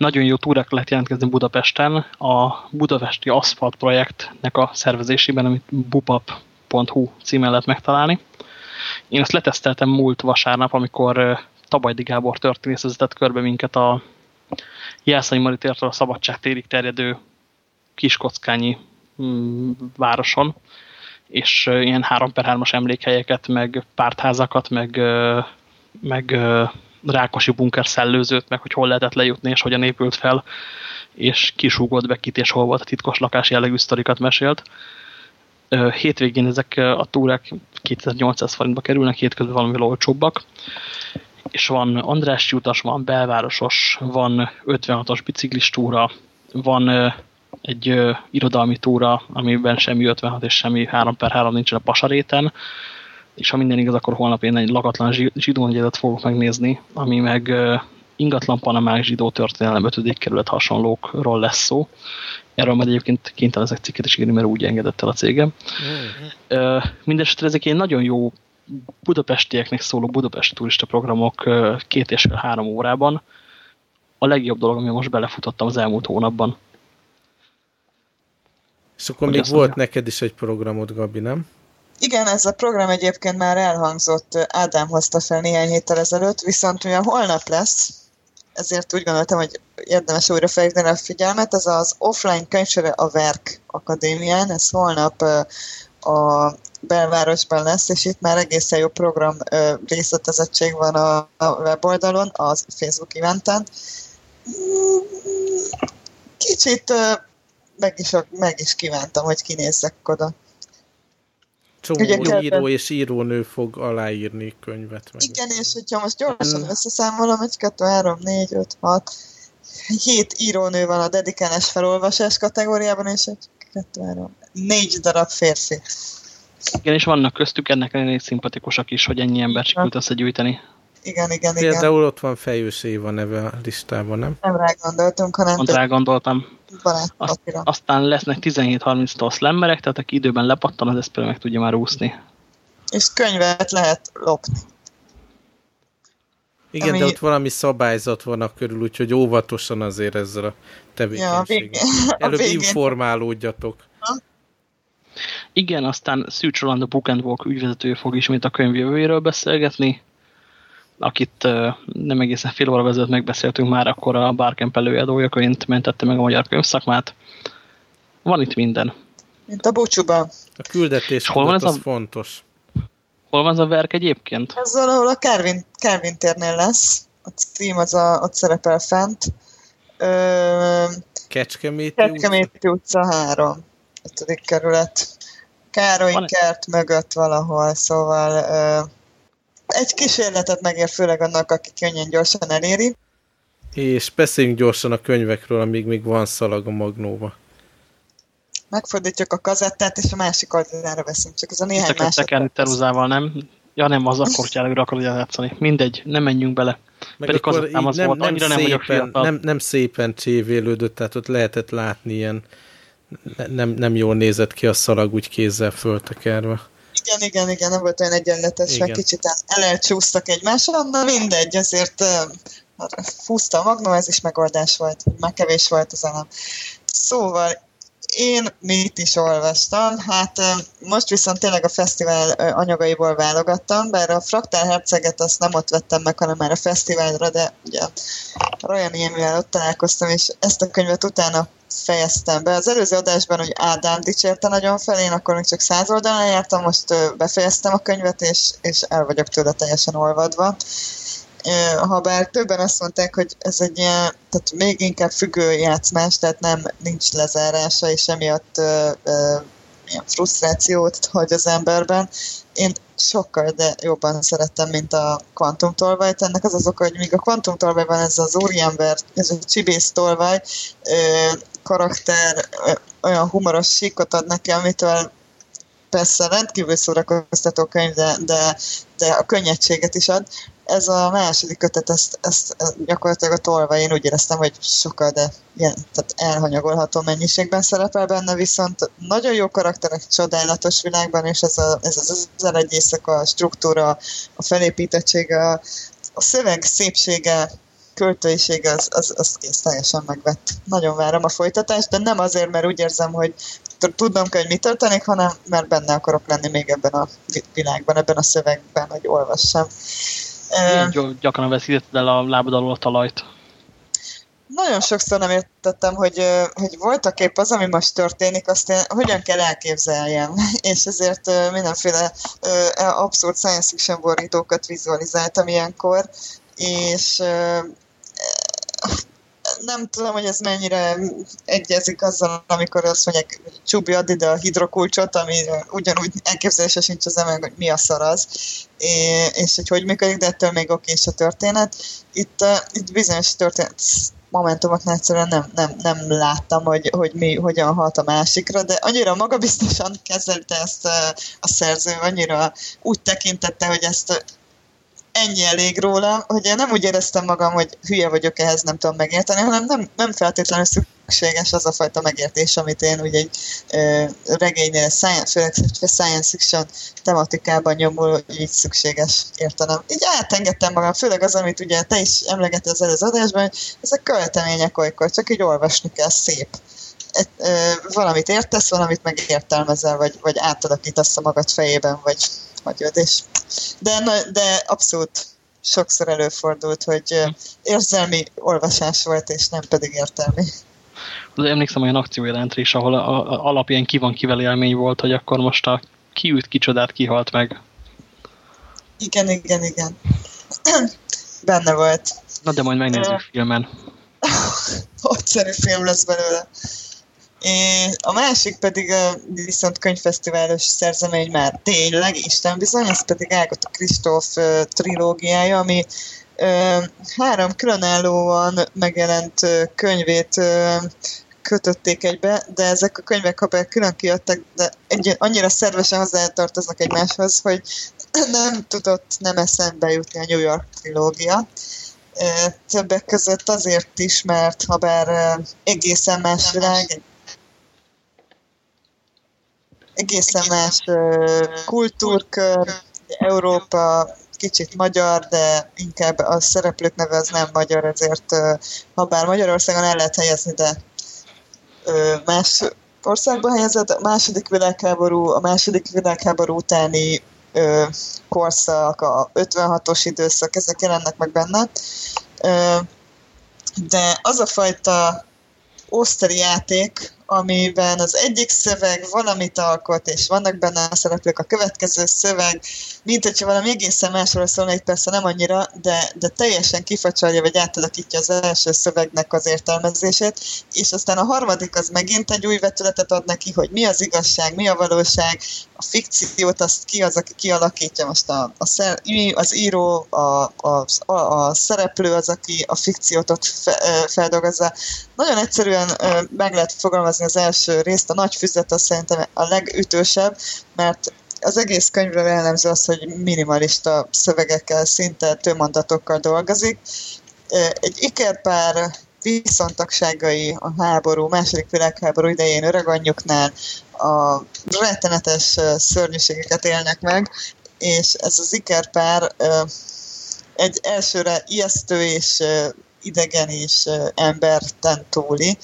nagyon jó túrák lehet jelentkezni Budapesten. A Budapesti Aszfalt projektnek a szervezésében, amit bupap.hu címen lehet megtalálni. Én ezt leteszteltem múlt vasárnap, amikor Tabajdi Gábor történész vezetett körbe minket a Jászai Maritértől a Szabadság térig terjedő kiskockányi mm, városon, és ilyen 3 per 3-as emlékhelyeket, meg pártházakat, meg, meg Rákosi bunker szellőzőt, meg hogy hol lehetett lejutni, és hogyan épült fel, és kisúgott be kit, és hol volt a titkos lakás jellegű sztorikat mesélt. Hétvégén ezek a túrák 2800 forintba kerülnek, hétközben valami olcsóbbak, és van András utas, van belvárosos, van 56-os biciklistúra, van egy ö, irodalmi túra, amiben semmi 56 és semmi 3 per 3 nincsen a pasaréten, és ha minden igaz, akkor holnap én egy lakatlan zsidó fogok megnézni, ami meg ö, ingatlan panamák zsidó történelem 5. kerület hasonlókról lesz szó. Erről majd egyébként kénytelen ezek cikket is írni, mert úgy engedett el a cégem. Mm. Mindenesetre ezek ilyen nagyon jó budapestieknek szóló budapesti turista programok két és fél három órában. A legjobb dolog, ami most belefutottam az elmúlt hónapban. És akkor hogy még volt mondja? neked is egy programod, Gabi, nem? Igen, ez a program egyébként már elhangzott, Ádám hozta fel néhány héttel ezelőtt, viszont mivel holnap lesz, ezért úgy gondoltam, hogy érdemes újra felhívni a figyelmet, ez az offline könyvsere a Verk Akadémián, ez holnap a belvárosban lesz, és itt már egészen jó program részletezettség van a, weboldalon, a Facebook eventen. Kicsit meg is, meg is kívántam, hogy kinézzek oda. Csomó Ugye, író és írónő fog aláírni könyvet. Meg Igen, és hogyha most gyorsan hmm. összeszámolom, 1, 2, 3, 4, 5, 6, 7 írónő van a dedikálás felolvasás kategóriában, és 1, 2, 3, 4 darab férfi. Igen, és vannak köztük ennek elég szimpatikusak is, hogy ennyi ember sikerült összegyűjteni. Igen, igen, igen. Például ott van Fejős Éva neve a listában, nem? Nem rá gondoltunk, hanem... Pont rá gondoltam. Azt, aztán lesznek 17-30-tól slammerek, tehát aki időben lepattan, az ezt meg tudja már úszni. És könyvet lehet lopni. Igen, ami... de ott valami szabályzat van a körül, úgyhogy óvatosan azért ezzel a tevékenységgel. Ja, Előbb végén. informálódjatok. Ha? Igen, aztán Szűcs Roland a Book and Walk ügyvezetője fog ismét a könyv jövőjéről beszélgetni, akit nem egészen fél óra vezetőt megbeszéltünk már, akkor a Barcamp előadójaként mentette meg a magyar könyvszakmát. Van itt minden. Mint a búcsúban. A küldetés hol van ez az a... fontos. Hol van ez a verk egyébként? Ez valahol a Kárvin, Kárvin térnél lesz. A cím az a, ott szerepel fent. Ö, Kecskeméti, Kecskeméti utca. utca 3. 5. kerület. Károly kert mögött valahol, szóval ö, egy kísérletet megér főleg annak, aki könnyen gyorsan eléri. És beszéljünk gyorsan a könyvekről, amíg még van szalag a magnóba. Megfordítjuk a kazettát, és a másik oldalra veszünk, csak ez a néhány másik. tekerni teruzával, nem? Ja nem, az akkor előre akarod játszani. Mindegy, nem menjünk bele. Meg Pedig akkor az nem, volt, nem, nem, szépen, nem, nem szépen csévélődött, tehát ott lehetett látni ilyen nem, nem jól nézett ki a szalag úgy kézzel föltekerve. Igen, igen, igen, nem volt olyan egyenletes, igen. meg kicsit elcsúsztak egymással, na mindegy, azért uh, fúzta a magnum, ez is megoldás volt, már kevés volt az elem. Szóval én mit is olvastam? Hát most viszont tényleg a fesztivál anyagaiból válogattam, bár a Fraktál Herceget azt nem ott vettem meg, hanem már a fesztiválra, de ugye Ryan Émivel ott találkoztam, és ezt a könyvet utána fejeztem be. Az előző adásban, hogy Ádám dicsérte nagyon fel, én akkor még csak száz oldalán jártam, most befejeztem a könyvet, és, és el vagyok tőle teljesen olvadva. Ha bár többen azt mondták, hogy ez egy ilyen, tehát még inkább függő játszmás, tehát nem nincs lezárása, és emiatt ö, ö, ilyen frusztrációt hagy az emberben. Én sokkal de jobban szerettem, mint a Quantum tolvajt. Ennek az az oka, hogy míg a Quantum tolvajban ez az úriember, ez a csibész tolvaj, karakter olyan humoros síkot ad neki, amitől persze rendkívül szórakoztató könyv, de, de, de a könnyedséget is ad. Ez a második kötet, ezt, ezt gyakorlatilag a tolva, én úgy éreztem, hogy sokkal, de ilyen, tehát elhanyagolható mennyiségben szerepel benne, viszont nagyon jó karakterek, csodálatos világban, és ez, a, ez az, az egy éjszaka, a struktúra, a felépítettsége, a, a szöveg szépsége, költőiség az, az, az kész teljesen megvett. Nagyon várom a folytatást, de nem azért, mert úgy érzem, hogy tudnom kell, hogy mi történik, hanem mert benne akarok lenni még ebben a világban, ebben a szövegben, hogy olvassam. Uh, gyakran veszítetted el a lábad alól a talajt. nagyon sokszor nem értettem, hogy, hogy voltak épp az, ami most történik, azt én hogyan kell elképzeljem. És ezért mindenféle abszurd science fiction borítókat vizualizáltam ilyenkor, és nem tudom, hogy ez mennyire egyezik azzal, amikor azt mondják, hogy Csubi, add ide a hidrokulcsot, ami ugyanúgy elképzelése sincs az ember, hogy mi a szar az, és hogy hogy működik, de ettől még oké is a történet. Itt, itt bizonyos történet momentumoknál egyszerűen nem, nem, nem láttam, hogy, hogy mi hogyan hat a másikra, de annyira magabiztosan kezelte ezt a, a szerző, annyira úgy tekintette, hogy ezt ennyi elég róla, hogy én nem úgy éreztem magam, hogy hülye vagyok ehhez, nem tudom megérteni, hanem nem, nem feltétlenül szükséges az a fajta megértés, amit én ugye egy ö, regénynél, science, főleg science fiction tematikában nyomul, így szükséges értenem. Így átengedtem magam, főleg az, amit ugye te is emlegettél az előző adásban, hogy ezek költemények olykor, csak így olvasni kell szép. Egy, ö, valamit értesz, valamit meg értelmezel, vagy, vagy átalakítasz a magad fejében, vagy hagyod, és de, de abszolút sokszor előfordult, hogy érzelmi olvasás volt, és nem pedig értelmi. Az emlékszem olyan akciójelentre is, ahol a, a, alapján ki van kivel élmény volt, hogy akkor most a kiült kicsodát kihalt meg. Igen, igen, igen. Benne volt. Na de majd megnézzük filmen. Nagyszerű film lesz belőle. A másik pedig a viszont könyvfesztiválos szerzemény már tényleg, Isten bizony, ez pedig Ágota Kristóf trilógiája, ami három különállóan megjelent könyvét kötötték egybe, de ezek a könyvek, ha külön kiadtak, de egy, annyira szervesen hozzátartoznak egymáshoz, hogy nem tudott nem eszembe jutni a New York trilógia. Többek között azért is, mert ha bár egészen más világ, egészen más kultúrkör, Európa kicsit magyar, de inkább a szereplők neve nem magyar, ezért ha bár Magyarországon el lehet helyezni, de más országban helyezett. A második világháború, a második világháború utáni korszak, a 56-os időszak, ezek jelennek meg benne. De az a fajta oszteri játék, amiben az egyik szöveg valamit alkot, és vannak benne a szereplők, a következő szöveg, mint hogyha valami egészen másról szólna, egy persze nem annyira, de, de teljesen kifacsolja, vagy átalakítja az első szövegnek az értelmezését, és aztán a harmadik az megint egy új vetületet ad neki, hogy mi az igazság, mi a valóság, a fikciót azt ki az, aki kialakítja most a, a szer, az író, a, a, a, a szereplő az, aki a fikciót ott fe, feldolgozza. Nagyon egyszerűen meg lehet fogalmazni az első részt, a nagy füzet az szerintem a legütősebb, mert az egész könyvről jellemző az, hogy minimalista szövegekkel, szinte tömondatokkal dolgozik. Egy ikerpár viszontagságai a háború, második világháború idején öreganyjuknál a rettenetes szörnyűségeket élnek meg, és ez az ikerpár egy elsőre ijesztő és idegen és emberten túli.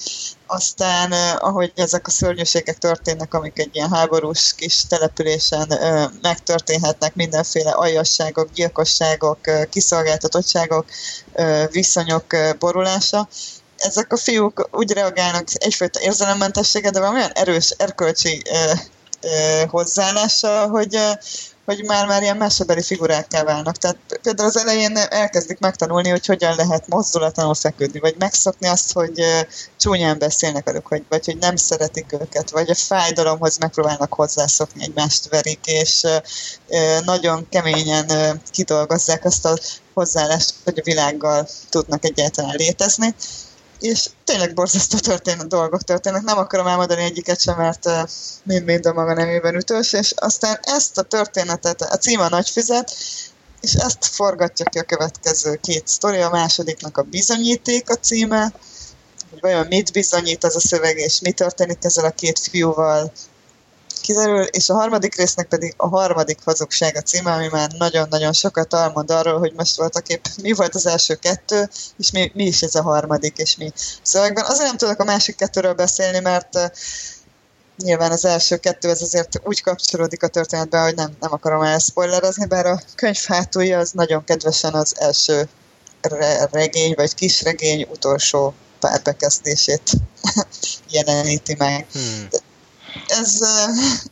Aztán, ahogy ezek a szörnyűségek történnek, amik egy ilyen háborús kis településen megtörténhetnek, mindenféle aljasságok, gyilkosságok, kiszolgáltatottságok, viszonyok borulása, ezek a fiúk úgy reagálnak egyfajta érzelemmentessége, de van olyan erős erkölcsi hozzáállása, hogy, hogy már-már ilyen mesebeli figurákká válnak. Tehát például az elején elkezdik megtanulni, hogy hogyan lehet mozdulatlanul feküdni, vagy megszokni azt, hogy csúnyán beszélnek velük, vagy, vagy hogy nem szeretik őket, vagy a fájdalomhoz megpróbálnak hozzászokni, egymást verik, és nagyon keményen kidolgozzák azt a hozzáállást, hogy a világgal tudnak egyáltalán létezni és tényleg borzasztó történet, dolgok történnek. Nem akarom elmondani egyiket sem, mert mind-mind a maga nemében ütős, és aztán ezt a történetet, a cím a nagy fizet, és ezt forgatja ki a következő két sztori, a másodiknak a bizonyíték a címe, hogy vajon mit bizonyít az a szöveg, és mi történik ezzel a két fiúval, kiderül, és a harmadik résznek pedig a harmadik hazugság a címe, ami már nagyon-nagyon sokat elmond arról, hogy most voltak épp mi volt az első kettő, és mi, mi is ez a harmadik, és mi szövegben. Azért nem tudok a másik kettőről beszélni, mert uh, nyilván az első kettő ez azért úgy kapcsolódik a történetben, hogy nem, nem akarom elspoilerezni, bár a könyv hátulja az nagyon kedvesen az első re- regény, vagy kisregény utolsó párbekezdését jeleníti meg. Hmm. Ez,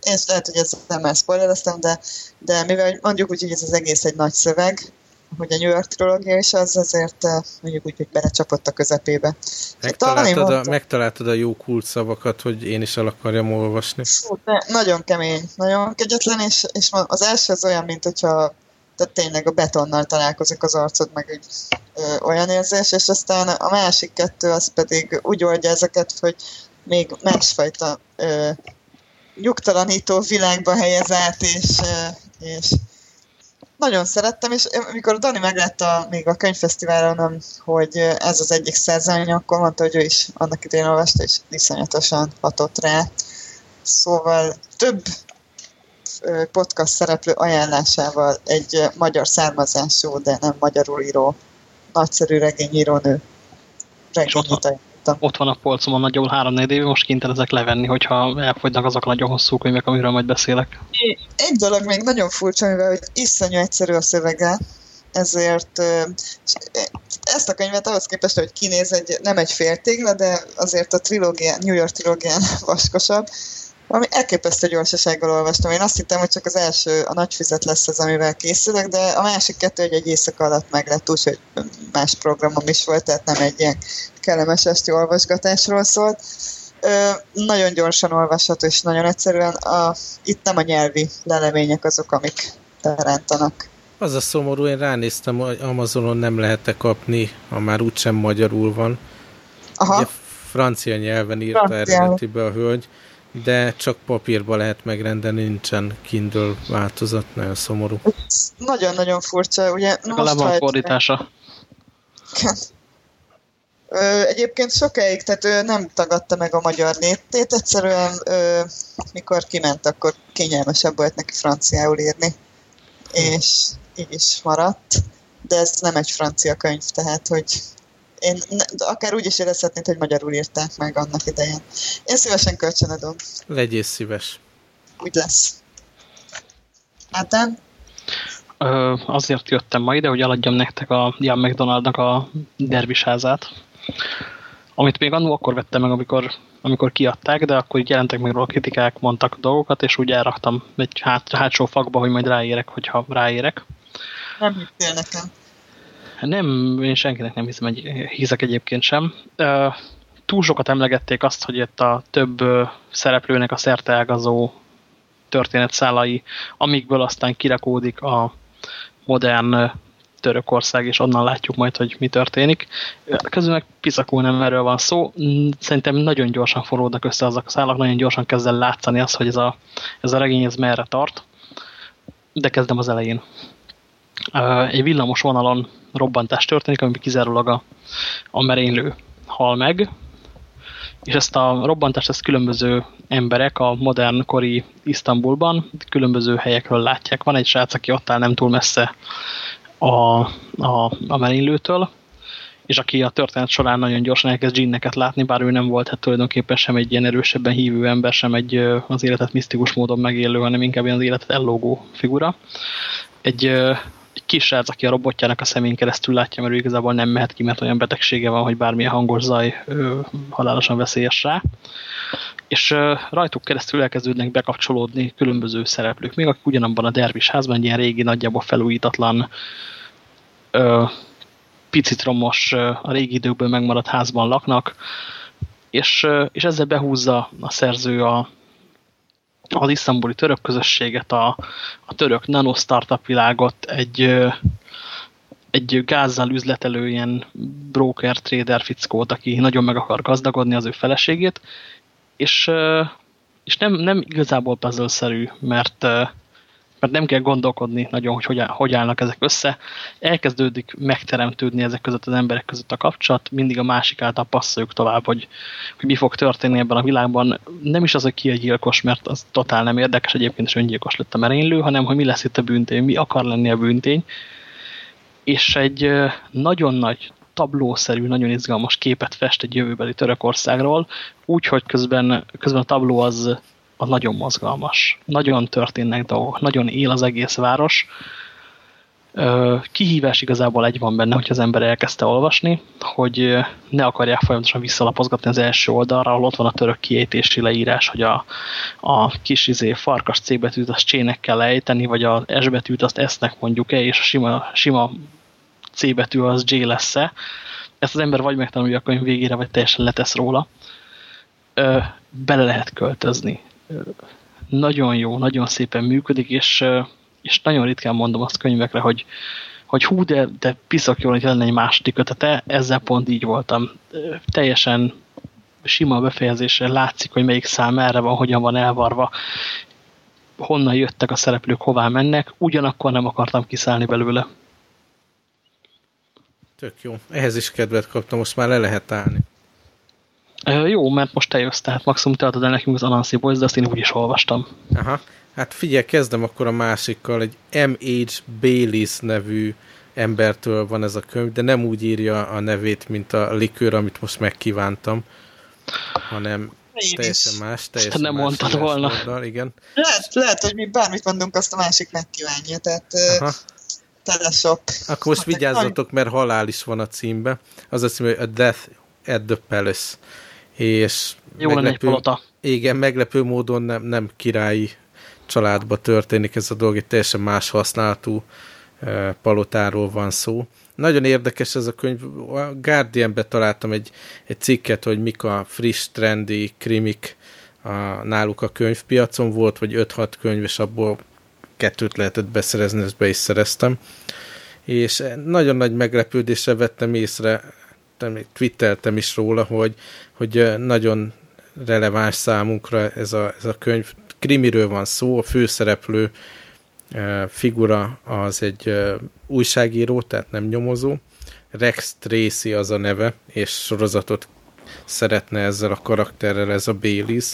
és lehet, hogy ezzel már spoilereztem, de, de mivel mondjuk úgy, hogy ez az egész egy nagy szöveg, hogy a New York trilógia is az, azért mondjuk úgy, hogy belecsapott a közepébe. Megtaláltad a, megtaláltad a jó kult szavakat, hogy én is el akarjam olvasni. Fú, de nagyon kemény, nagyon kegyetlen, és, és az első az olyan, mint hogyha tehát tényleg a betonnal találkozik az arcod, meg egy ö, olyan érzés, és aztán a másik kettő az pedig úgy oldja ezeket, hogy még másfajta ö, nyugtalanító világba helyez át, és, és nagyon szerettem, és amikor Dani meglátta még a könyvfesztiválon, hogy ez az egyik szerzemény, akkor mondta, hogy ő is annak idején olvasta, és viszonyatosan hatott rá. Szóval több podcast szereplő ajánlásával egy magyar származású, de nem magyarul író, nagyszerű regényírónő regényit ott van a polcomon nagyjából három 4 éve, most kénytelen ezek levenni, hogyha elfogynak azok a nagyon hosszú könyvek, amiről majd beszélek. Egy dolog még nagyon furcsa, mivel hogy iszonyú egyszerű a szövege, ezért ezt a könyvet ahhoz képest, hogy kinéz, egy, nem egy féltégla, de azért a trilógián, New York trilógián vaskosabb, valami elképesztő gyorsasággal olvastam. Én azt hittem, hogy csak az első, a nagy fizet lesz az, amivel készülök, de a másik kettő egy, egy éjszaka alatt meg lett, úgyhogy más programom is volt, tehát nem egy ilyen kellemes esti olvasgatásról szólt. Ö, nagyon gyorsan olvasható, és nagyon egyszerűen a, itt nem a nyelvi lelemények azok, amik rántanak. Az a szomorú, én ránéztem, hogy Amazonon nem lehet kapni, ha már úgysem magyarul van. Aha. Ugye francia nyelven írta francia. eredetibe a hölgy, de csak papírba lehet megrendelni, nincsen Kindle változat, nagyon szomorú. Nagyon-nagyon furcsa, ugye? Legalább van fordítása. Ö, egyébként sokáig, tehát ő nem tagadta meg a magyar létét, egyszerűen ö, mikor kiment, akkor kényelmesebb volt neki franciául írni, és így is maradt, de ez nem egy francia könyv, tehát hogy én akár úgy is érezhetnéd, hogy magyarul írták meg annak idején. Én szívesen kölcsönadom. Legyél szíves. Úgy lesz. Ádám? azért jöttem ma ide, hogy eladjam nektek a Ian McDonaldnak a dervisházát, amit még annól akkor vettem meg, amikor, amikor kiadták, de akkor így jelentek meg róla kritikák, mondtak dolgokat, és úgy elraktam egy hát, hátsó fakba, hogy majd ráérek, hogyha ráérek. Nem hittél nekem. Nem, én senkinek nem hiszem, egy, hiszek egyébként sem. Túl sokat emlegették azt, hogy itt a több szereplőnek a szerteágazó történetszálai, amikből aztán kirakódik a modern Törökország, és onnan látjuk majd, hogy mi történik. Közben meg piszakul nem erről van szó. Szerintem nagyon gyorsan forródnak össze azok a szálak, nagyon gyorsan kezd el látszani azt, hogy ez a, ez a regény ez merre tart. De kezdem az elején. Egy villamos vonalon robbantás történik, amiben kizárólag a, a merénylő hal meg, és ezt a robbantást ezt különböző emberek a modern kori Isztambulban különböző helyekről látják. Van egy srác, aki ott áll nem túl messze a, a, a merénylőtől, és aki a történet során nagyon gyorsan elkezd dzsinneket látni, bár ő nem volt hát tulajdonképpen sem egy ilyen erősebben hívő ember, sem egy az életet misztikus módon megélő, hanem inkább az életet ellógó figura. Egy egy kis srác, aki a robotjának a szemén keresztül látja, mert ő igazából nem mehet ki, mert olyan betegsége van, hogy bármilyen hangos zaj ö, halálosan veszélyes rá. És rajtuk keresztül elkezdődnek bekapcsolódni különböző szereplők, még akik ugyanabban a dervis házban, ilyen régi, nagyjából felújítatlan, picit romos, a régi időkből megmaradt házban laknak, és, és ezzel behúzza a szerző a, az isztambuli török közösséget, a, a török nano startup világot, egy, egy gázzal üzletelő ilyen broker, trader fickót, aki nagyon meg akar gazdagodni az ő feleségét, és, és nem, nem igazából puzzle-szerű, mert mert nem kell gondolkodni nagyon, hogy hogy, hogy állnak ezek össze. Elkezdődik megteremtődni ezek között az emberek között a kapcsolat, mindig a másik által passzoljuk tovább, hogy, hogy mi fog történni ebben a világban. Nem is az, hogy ki a gyilkos, mert az totál nem érdekes, egyébként is öngyilkos lett a merénylő, hanem hogy mi lesz itt a bűntény, mi akar lenni a bűntény. És egy nagyon nagy, tablószerű, nagyon izgalmas képet fest egy jövőbeli Törökországról, úgy, hogy közben, közben a tabló az az nagyon mozgalmas. Nagyon történnek dolgok, nagyon él az egész város. Kihívás igazából egy van benne, hogy az ember elkezdte olvasni, hogy ne akarják folyamatosan visszalapozgatni az első oldalra, ahol ott van a török kiejtési leírás, hogy a, a kis izé, farkas C betűt azt csének kell ejteni, vagy a S betűt azt esznek mondjuk-e, és a sima, sima C betű az J lesz-e. Ezt az ember vagy megtanulja a könyv végére, vagy teljesen letesz róla. Ö, bele lehet költözni. Ö, nagyon jó, nagyon szépen működik, és és nagyon ritkán mondom azt könyvekre, hogy, hogy hú, de, de piszak jól, hogy lenne egy második ötete, ezzel pont így voltam. Teljesen sima befejezésre látszik, hogy melyik szám erre van, hogyan van elvarva, honnan jöttek a szereplők, hová mennek, ugyanakkor nem akartam kiszállni belőle. Tök jó. Ehhez is kedvet kaptam, most már le lehet állni. Jó, mert most te jössz, tehát maximum te adod el nekünk az Anansi Boys, de azt én úgy is olvastam. Aha. Hát figyelj, kezdem akkor a másikkal. Egy M.H. Baylis nevű embertől van ez a könyv, de nem úgy írja a nevét, mint a likőr, amit most megkívántam, hanem Én teljesen is. más. Teljesen nem más mondtad volna. Oldal, igen. Lehet, lehet, hogy mi bármit mondunk, azt a másik megkívánja, tehát Aha. Teleshop. Akkor most hát, vigyázzatok, mert halál is van a címbe. Az azt mondja, hogy A Death at the Palace. És Jó meglepő, Igen, meglepő módon nem, nem királyi családba történik ez a dolog, egy teljesen más használatú palotáról van szó. Nagyon érdekes ez a könyv. A Guardian-be találtam egy, egy cikket, hogy mik a friss, trendi krimik a, náluk a könyvpiacon volt, vagy 5-6 könyv, és abból kettőt lehetett beszerezni, ezt be is szereztem. És nagyon nagy meglepődésre vettem észre, twitteltem is róla, hogy, hogy nagyon releváns számunkra ez a, ez a könyv krimiről van szó, a főszereplő figura az egy újságíró, tehát nem nyomozó. Rex Tracy az a neve, és sorozatot szeretne ezzel a karakterrel, ez a Baileys,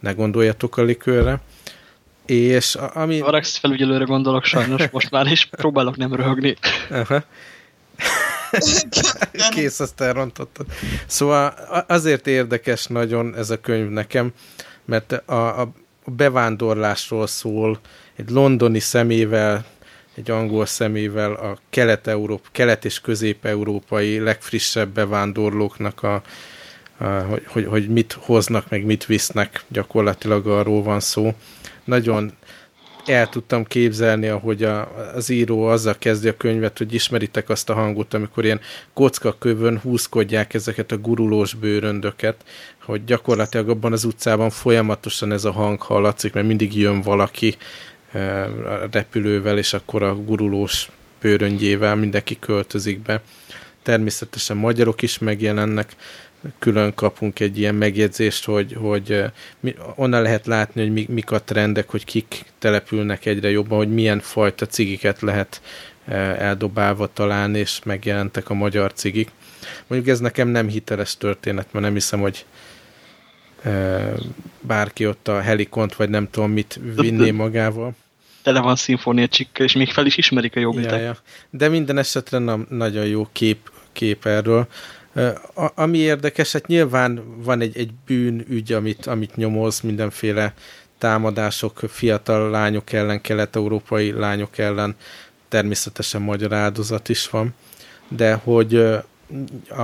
ne gondoljatok a likőre. És ami... A Rex felügyelőre gondolok sajnos most már, és próbálok nem röhögni. Aha. Kész, azt elrontottad. Szóval azért érdekes nagyon ez a könyv nekem, mert a, a a bevándorlásról szól, egy londoni szemével, egy angol szemével a kelet-európ, kelet- és közép-európai legfrissebb bevándorlóknak a, a hogy, hogy, hogy mit hoznak, meg mit visznek, gyakorlatilag arról van szó. Nagyon el tudtam képzelni, ahogy a, az író azzal kezdi a könyvet, hogy ismeritek azt a hangot, amikor ilyen kockakövön húzkodják ezeket a gurulós bőröndöket, hogy gyakorlatilag abban az utcában folyamatosan ez a hang hallatszik, mert mindig jön valaki e, repülővel, és akkor a gurulós bőröngyével mindenki költözik be. Természetesen magyarok is megjelennek, külön kapunk egy ilyen megjegyzést, hogy, hogy mi, onnan lehet látni, hogy mi, mik a trendek, hogy kik települnek egyre jobban, hogy milyen fajta cigiket lehet eldobálva találni, és megjelentek a magyar cigik. Mondjuk ez nekem nem hiteles történet, mert nem hiszem, hogy bárki ott a helikont, vagy nem tudom mit vinné magával. Tele van szimfónia csikkel, és még fel is ismerik a jogvitek. Ja, ja. De minden esetre na, nagyon jó kép, kép erről. Ami érdekes, hát nyilván van egy, egy bűnügy, amit, amit nyomoz, mindenféle támadások fiatal lányok ellen, kelet-európai lányok ellen, természetesen magyar áldozat is van, de hogy a,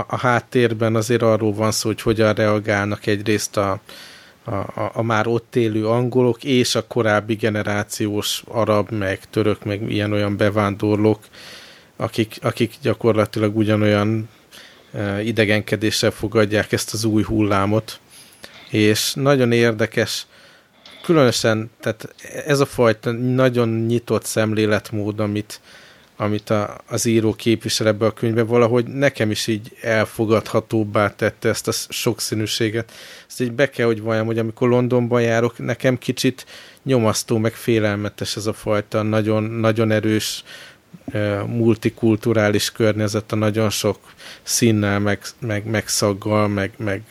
a háttérben azért arról van szó, hogy hogyan reagálnak egyrészt a, a, a, a már ott élő angolok és a korábbi generációs arab, meg török, meg ilyen-olyan bevándorlók, akik, akik gyakorlatilag ugyanolyan idegenkedéssel fogadják ezt az új hullámot, és nagyon érdekes, különösen, tehát ez a fajta nagyon nyitott szemléletmód, amit, amit a, az író képvisel ebbe a könyvbe, valahogy nekem is így elfogadhatóbbá tette ezt a sokszínűséget. Ezt így be kell, hogy valljam, hogy amikor Londonban járok, nekem kicsit nyomasztó, meg félelmetes ez a fajta nagyon, nagyon erős multikulturális környezet a nagyon sok színnel, meg, meg, meg szaggal, meg, meg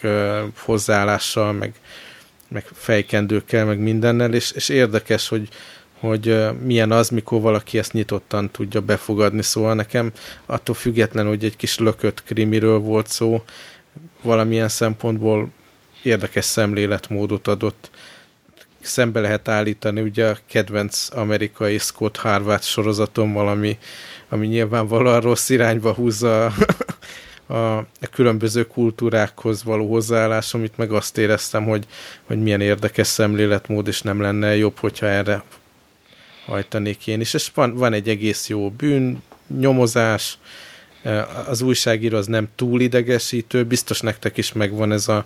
hozzáállással, meg, meg fejkendőkkel, meg mindennel, és, és érdekes, hogy, hogy milyen az, mikor valaki ezt nyitottan tudja befogadni. Szóval nekem attól független, hogy egy kis lökött krimiről volt szó, valamilyen szempontból érdekes szemléletmódot adott szembe lehet állítani ugye a kedvenc amerikai Scott Harvard sorozatommal, ami, ami nyilvánvalóan rossz irányba húzza a, a különböző kultúrákhoz való hozzáállás, amit meg azt éreztem, hogy, hogy milyen érdekes szemléletmód, és nem lenne jobb, hogyha erre hajtanék én is. És van, van egy egész jó bűn, nyomozás, az újságíró az nem túl idegesítő, biztos nektek is megvan ez a,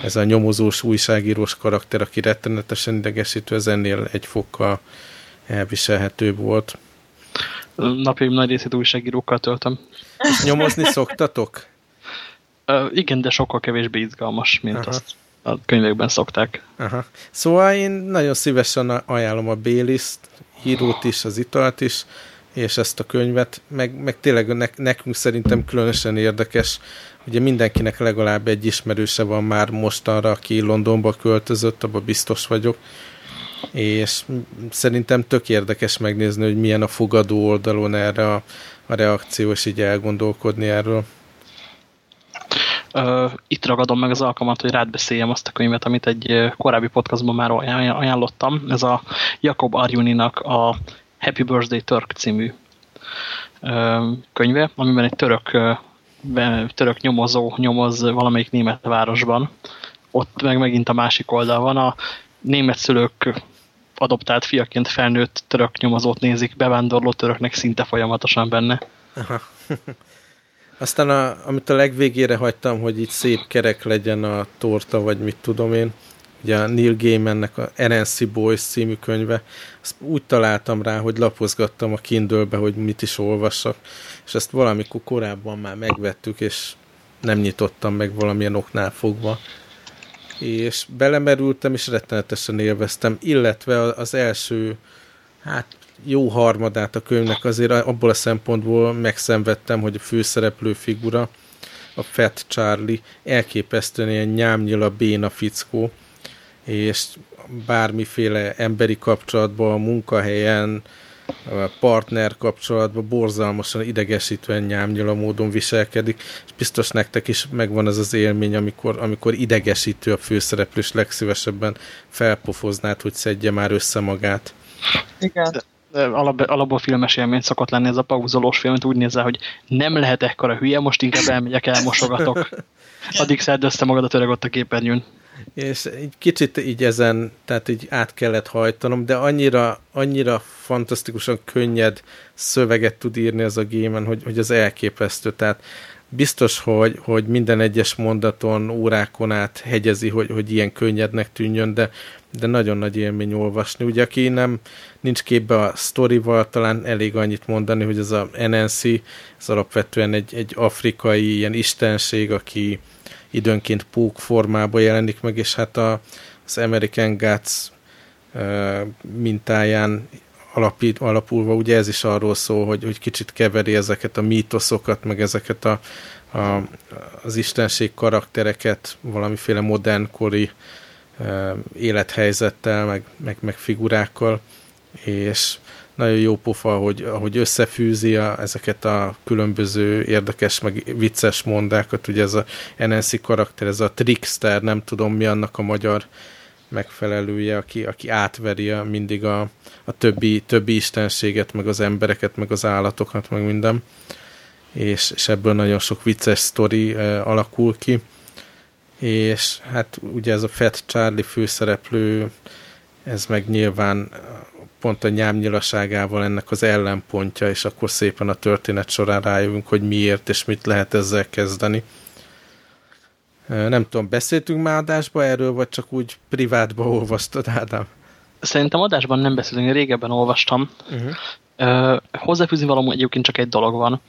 ez a nyomozós, újságírós karakter, aki rettenetesen idegesítő, ez ennél egy fokkal elviselhetőbb volt. Napjaim nagy részét újságírókkal töltöm. És nyomozni szoktatok? Uh, igen, de sokkal kevésbé izgalmas, mint Aha. azt a könyvekben szokták. Aha. Szóval én nagyon szívesen ajánlom a Béliszt, írót is, az italt is, és ezt a könyvet, meg, meg tényleg ne, nekünk szerintem különösen érdekes, ugye mindenkinek legalább egy ismerőse van már mostanra, aki Londonba költözött, abban biztos vagyok, és szerintem tök érdekes megnézni, hogy milyen a fogadó oldalon erre a, a reakció, és így elgondolkodni erről. Itt ragadom meg az alkalmat, hogy rád beszéljem azt a könyvet, amit egy korábbi podcastban már ajánlottam. Ez a Jakob Arjuninak a Happy Birthday Turk című könyve, amiben egy török, török nyomozó nyomoz valamelyik német városban. Ott meg megint a másik oldal van. A német szülők adoptált fiaként felnőtt török nyomozót nézik, bevándorló töröknek szinte folyamatosan benne. Aha. Aztán, a, amit a legvégére hagytam, hogy itt szép kerek legyen a torta, vagy mit tudom én, ugye a Neil Gaimannek a NNC Boys című könyve, azt úgy találtam rá, hogy lapozgattam a Kindle-be, hogy mit is olvassak, és ezt valamikor korábban már megvettük, és nem nyitottam meg valamilyen oknál fogva. És belemerültem, és rettenetesen élveztem, illetve az első, hát jó harmadát a könyvnek azért abból a szempontból megszenvedtem, hogy a főszereplő figura, a Fat Charlie elképesztően ilyen nyámnyila béna fickó, és bármiféle emberi kapcsolatban, a munkahelyen, partner kapcsolatban borzalmasan idegesítően nyámnyila módon viselkedik, és biztos nektek is megvan ez az élmény, amikor, amikor idegesítő a főszereplő, és legszívesebben felpofoznád, hogy szedje már össze magát. Igen. Alap, alapból filmes élmény szokott lenni ez a pauzolós film, úgy nézze, hogy nem lehet ekkora hülye, most inkább elmegyek, elmosogatok. Addig szedd össze magad a töreg ott a képernyőn és egy kicsit így ezen, tehát így át kellett hajtanom, de annyira, annyira fantasztikusan könnyed szöveget tud írni ez a gémen, hogy, hogy az elképesztő, tehát biztos, hogy, hogy minden egyes mondaton, órákon át hegyezi, hogy, hogy ilyen könnyednek tűnjön, de, de nagyon nagy élmény olvasni. Ugye, aki nem nincs képbe a sztorival, talán elég annyit mondani, hogy ez a NNC, ez alapvetően egy, egy afrikai ilyen istenség, aki, időnként pók formában jelenik meg, és hát a, az American Gods mintáján alapít, alapulva, ugye ez is arról szól, hogy, hogy kicsit keveri ezeket a mítoszokat, meg ezeket a, a, az istenség karaktereket valamiféle modernkori e, élethelyzettel, meg, meg, meg figurákkal, és nagyon jó pofa, hogy, ahogy összefűzi a, ezeket a különböző érdekes, meg vicces mondákat, ugye ez a NNC karakter, ez a trickster, nem tudom mi annak a magyar megfelelője, aki, aki átveri a, mindig a, a többi, többi istenséget, meg az embereket, meg az állatokat, meg minden. És, és ebből nagyon sok vicces sztori e, alakul ki. És hát ugye ez a Fat Charlie főszereplő, ez meg nyilván pont a nyámnyilaságával ennek az ellenpontja, és akkor szépen a történet során rájövünk, hogy miért és mit lehet ezzel kezdeni. Nem tudom, beszéltünk már adásba erről, vagy csak úgy privátba olvastad, Ádám? Szerintem adásban nem beszélünk, régebben olvastam. Uh -huh. Uh, hozzáfűzni valami egyébként csak egy dolog van,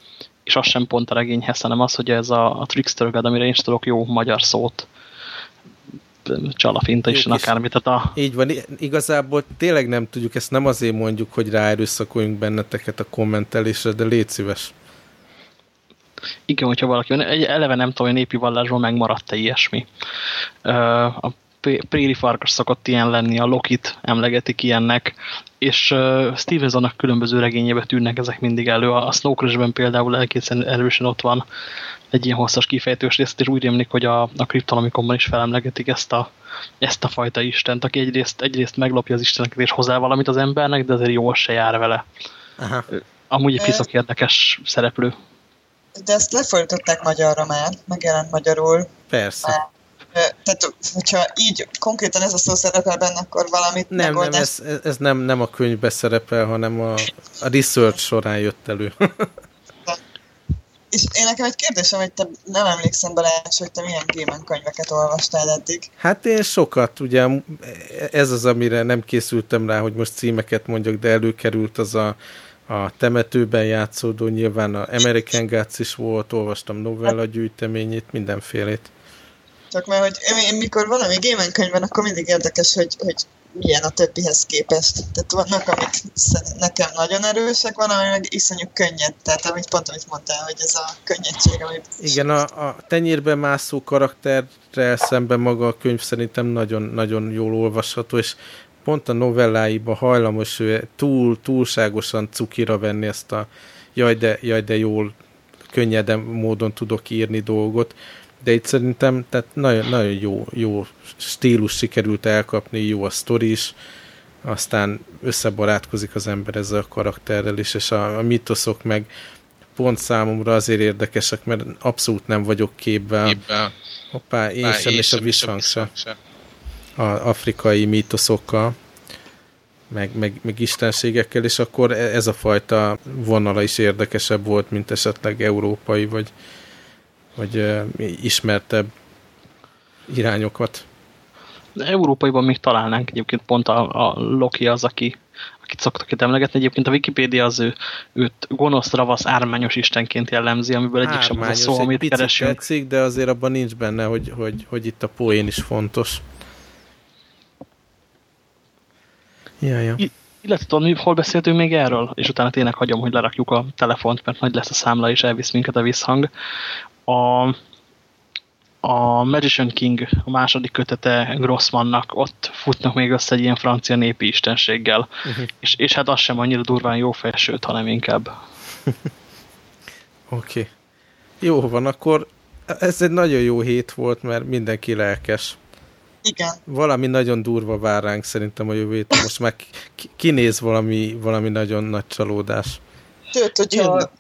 és az sem pont a regényhez, hanem az, hogy ez a, a Trickster amire én is tudok jó magyar szót csalafinta is, akármit. Tehát a... Így van, igazából tényleg nem tudjuk, ezt nem azért mondjuk, hogy ráerőszakoljunk benneteket a kommentelésre, de légy szíves. Igen, hogyha valaki egy eleve nem tudom, hogy népi vallásból megmaradt-e ilyesmi. A Préri Farkas szokott ilyen lenni, a Lokit emlegetik ilyennek, és Stevensonnak különböző regényébe tűnnek ezek mindig elő. A Snow Crash-ben például egészen erősen ott van egy ilyen hosszas kifejtős részt, és úgy rémlik, hogy a, a Kryptonomikonban is felemlegetik ezt a, ezt a fajta istent, aki egyrészt, egyrészt meglopja az isteneket és hozzá valamit az embernek, de azért jól se jár vele. Aha. Amúgy egy piszak érdekes szereplő. De ezt lefordították magyarra már, megjelent magyarul. Persze. Már. Tehát, hogyha így konkrétan ez a szó szerepel benne, akkor valamit Nem, megoldás... nem, ez, ez nem, nem a könyvbe szerepel, hanem a, a research során jött elő. És én nekem egy kérdésem, hogy te nem emlékszem bele, hogy te milyen gémen könyveket olvastál eddig. Hát én sokat, ugye ez az, amire nem készültem rá, hogy most címeket mondjak, de előkerült az a, a temetőben játszódó, nyilván a American Gods is volt, olvastam novella gyűjteményét, mindenfélét. Csak mert, hogy én, mikor valami gémen könyv van, akkor mindig érdekes, hogy, hogy milyen a többihez képest. Tehát vannak, amik nekem nagyon erősek, van, ami meg iszonyú könnyed. Tehát amit pont, amit mondtál, hogy ez a könnyedség, ami... Igen, a, a tenyérbe mászó karakterrel szemben maga a könyv szerintem nagyon-nagyon jól olvasható, és pont a novelláiban hajlamos ő túl, túlságosan cukira venni ezt a jaj de, jaj de jól, könnyeden módon tudok írni dolgot, de itt szerintem tehát nagyon, nagyon jó, jó stílus sikerült elkapni, jó a sztori is, aztán összebarátkozik az ember ezzel a karakterrel is, és a, a mitoszok meg pont számomra azért érdekesek, mert abszolút nem vagyok képben. Képben. Hoppá, én Bár sem, és a visszhang sem. A afrikai mítoszokkal, meg, meg, meg istenségekkel, és akkor e, ez a fajta vonala is érdekesebb volt, mint esetleg európai, vagy, vagy uh, ismertebb irányokat. De Európaiban még találnánk egyébként pont a, a Loki az, aki, akit szoktak itt emlegetni. Egyébként a Wikipédia az ő, őt gonosz, ravasz, ármányos istenként jellemzi, amiből egyik sem az a szó, amit keresünk. Tetszik, de azért abban nincs benne, hogy, hogy, hogy itt a poén is fontos. Ja, ja. I illetve tudod, hol beszéltünk még erről? És utána tényleg hagyom, hogy lerakjuk a telefont, mert nagy lesz a számla, és elvisz minket a visszhang a, a Magician King, a második kötete Grossmannak, ott futnak még össze egy ilyen francia népi istenséggel. Uh mhm. -huh. és, és hát az sem annyira durván jó felsőt, hanem inkább. Oké. okay. Jó van, akkor ez egy nagyon jó hét volt, mert mindenki lelkes. Igen. Valami nagyon durva vár ránk szerintem a jövő héten. Most már kinéz valami, valami nagyon nagy csalódás. Sőt, hogyha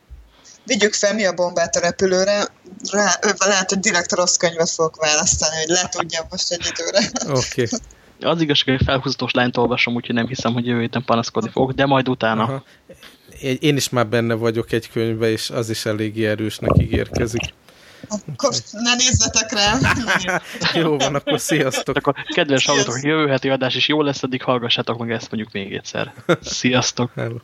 vigyük fel mi a bombát a repülőre, rá, lehet, hogy direkt rossz könyvet fogok választani, hogy le tudjam most egy időre. Oké. Okay. Az igazság, hogy felhúzatós lányt olvasom, úgyhogy nem hiszem, hogy jövő héten panaszkodni fogok, de majd utána. Aha. Én is már benne vagyok egy könyvbe, és az is eléggé erősnek ígérkezik. Akkor ne nézzetek rá! Jó van, akkor sziasztok! Akkor kedves hallgatók, jövő heti adás is jó lesz, addig hallgassátok meg ezt mondjuk még egyszer. Sziasztok! Hello.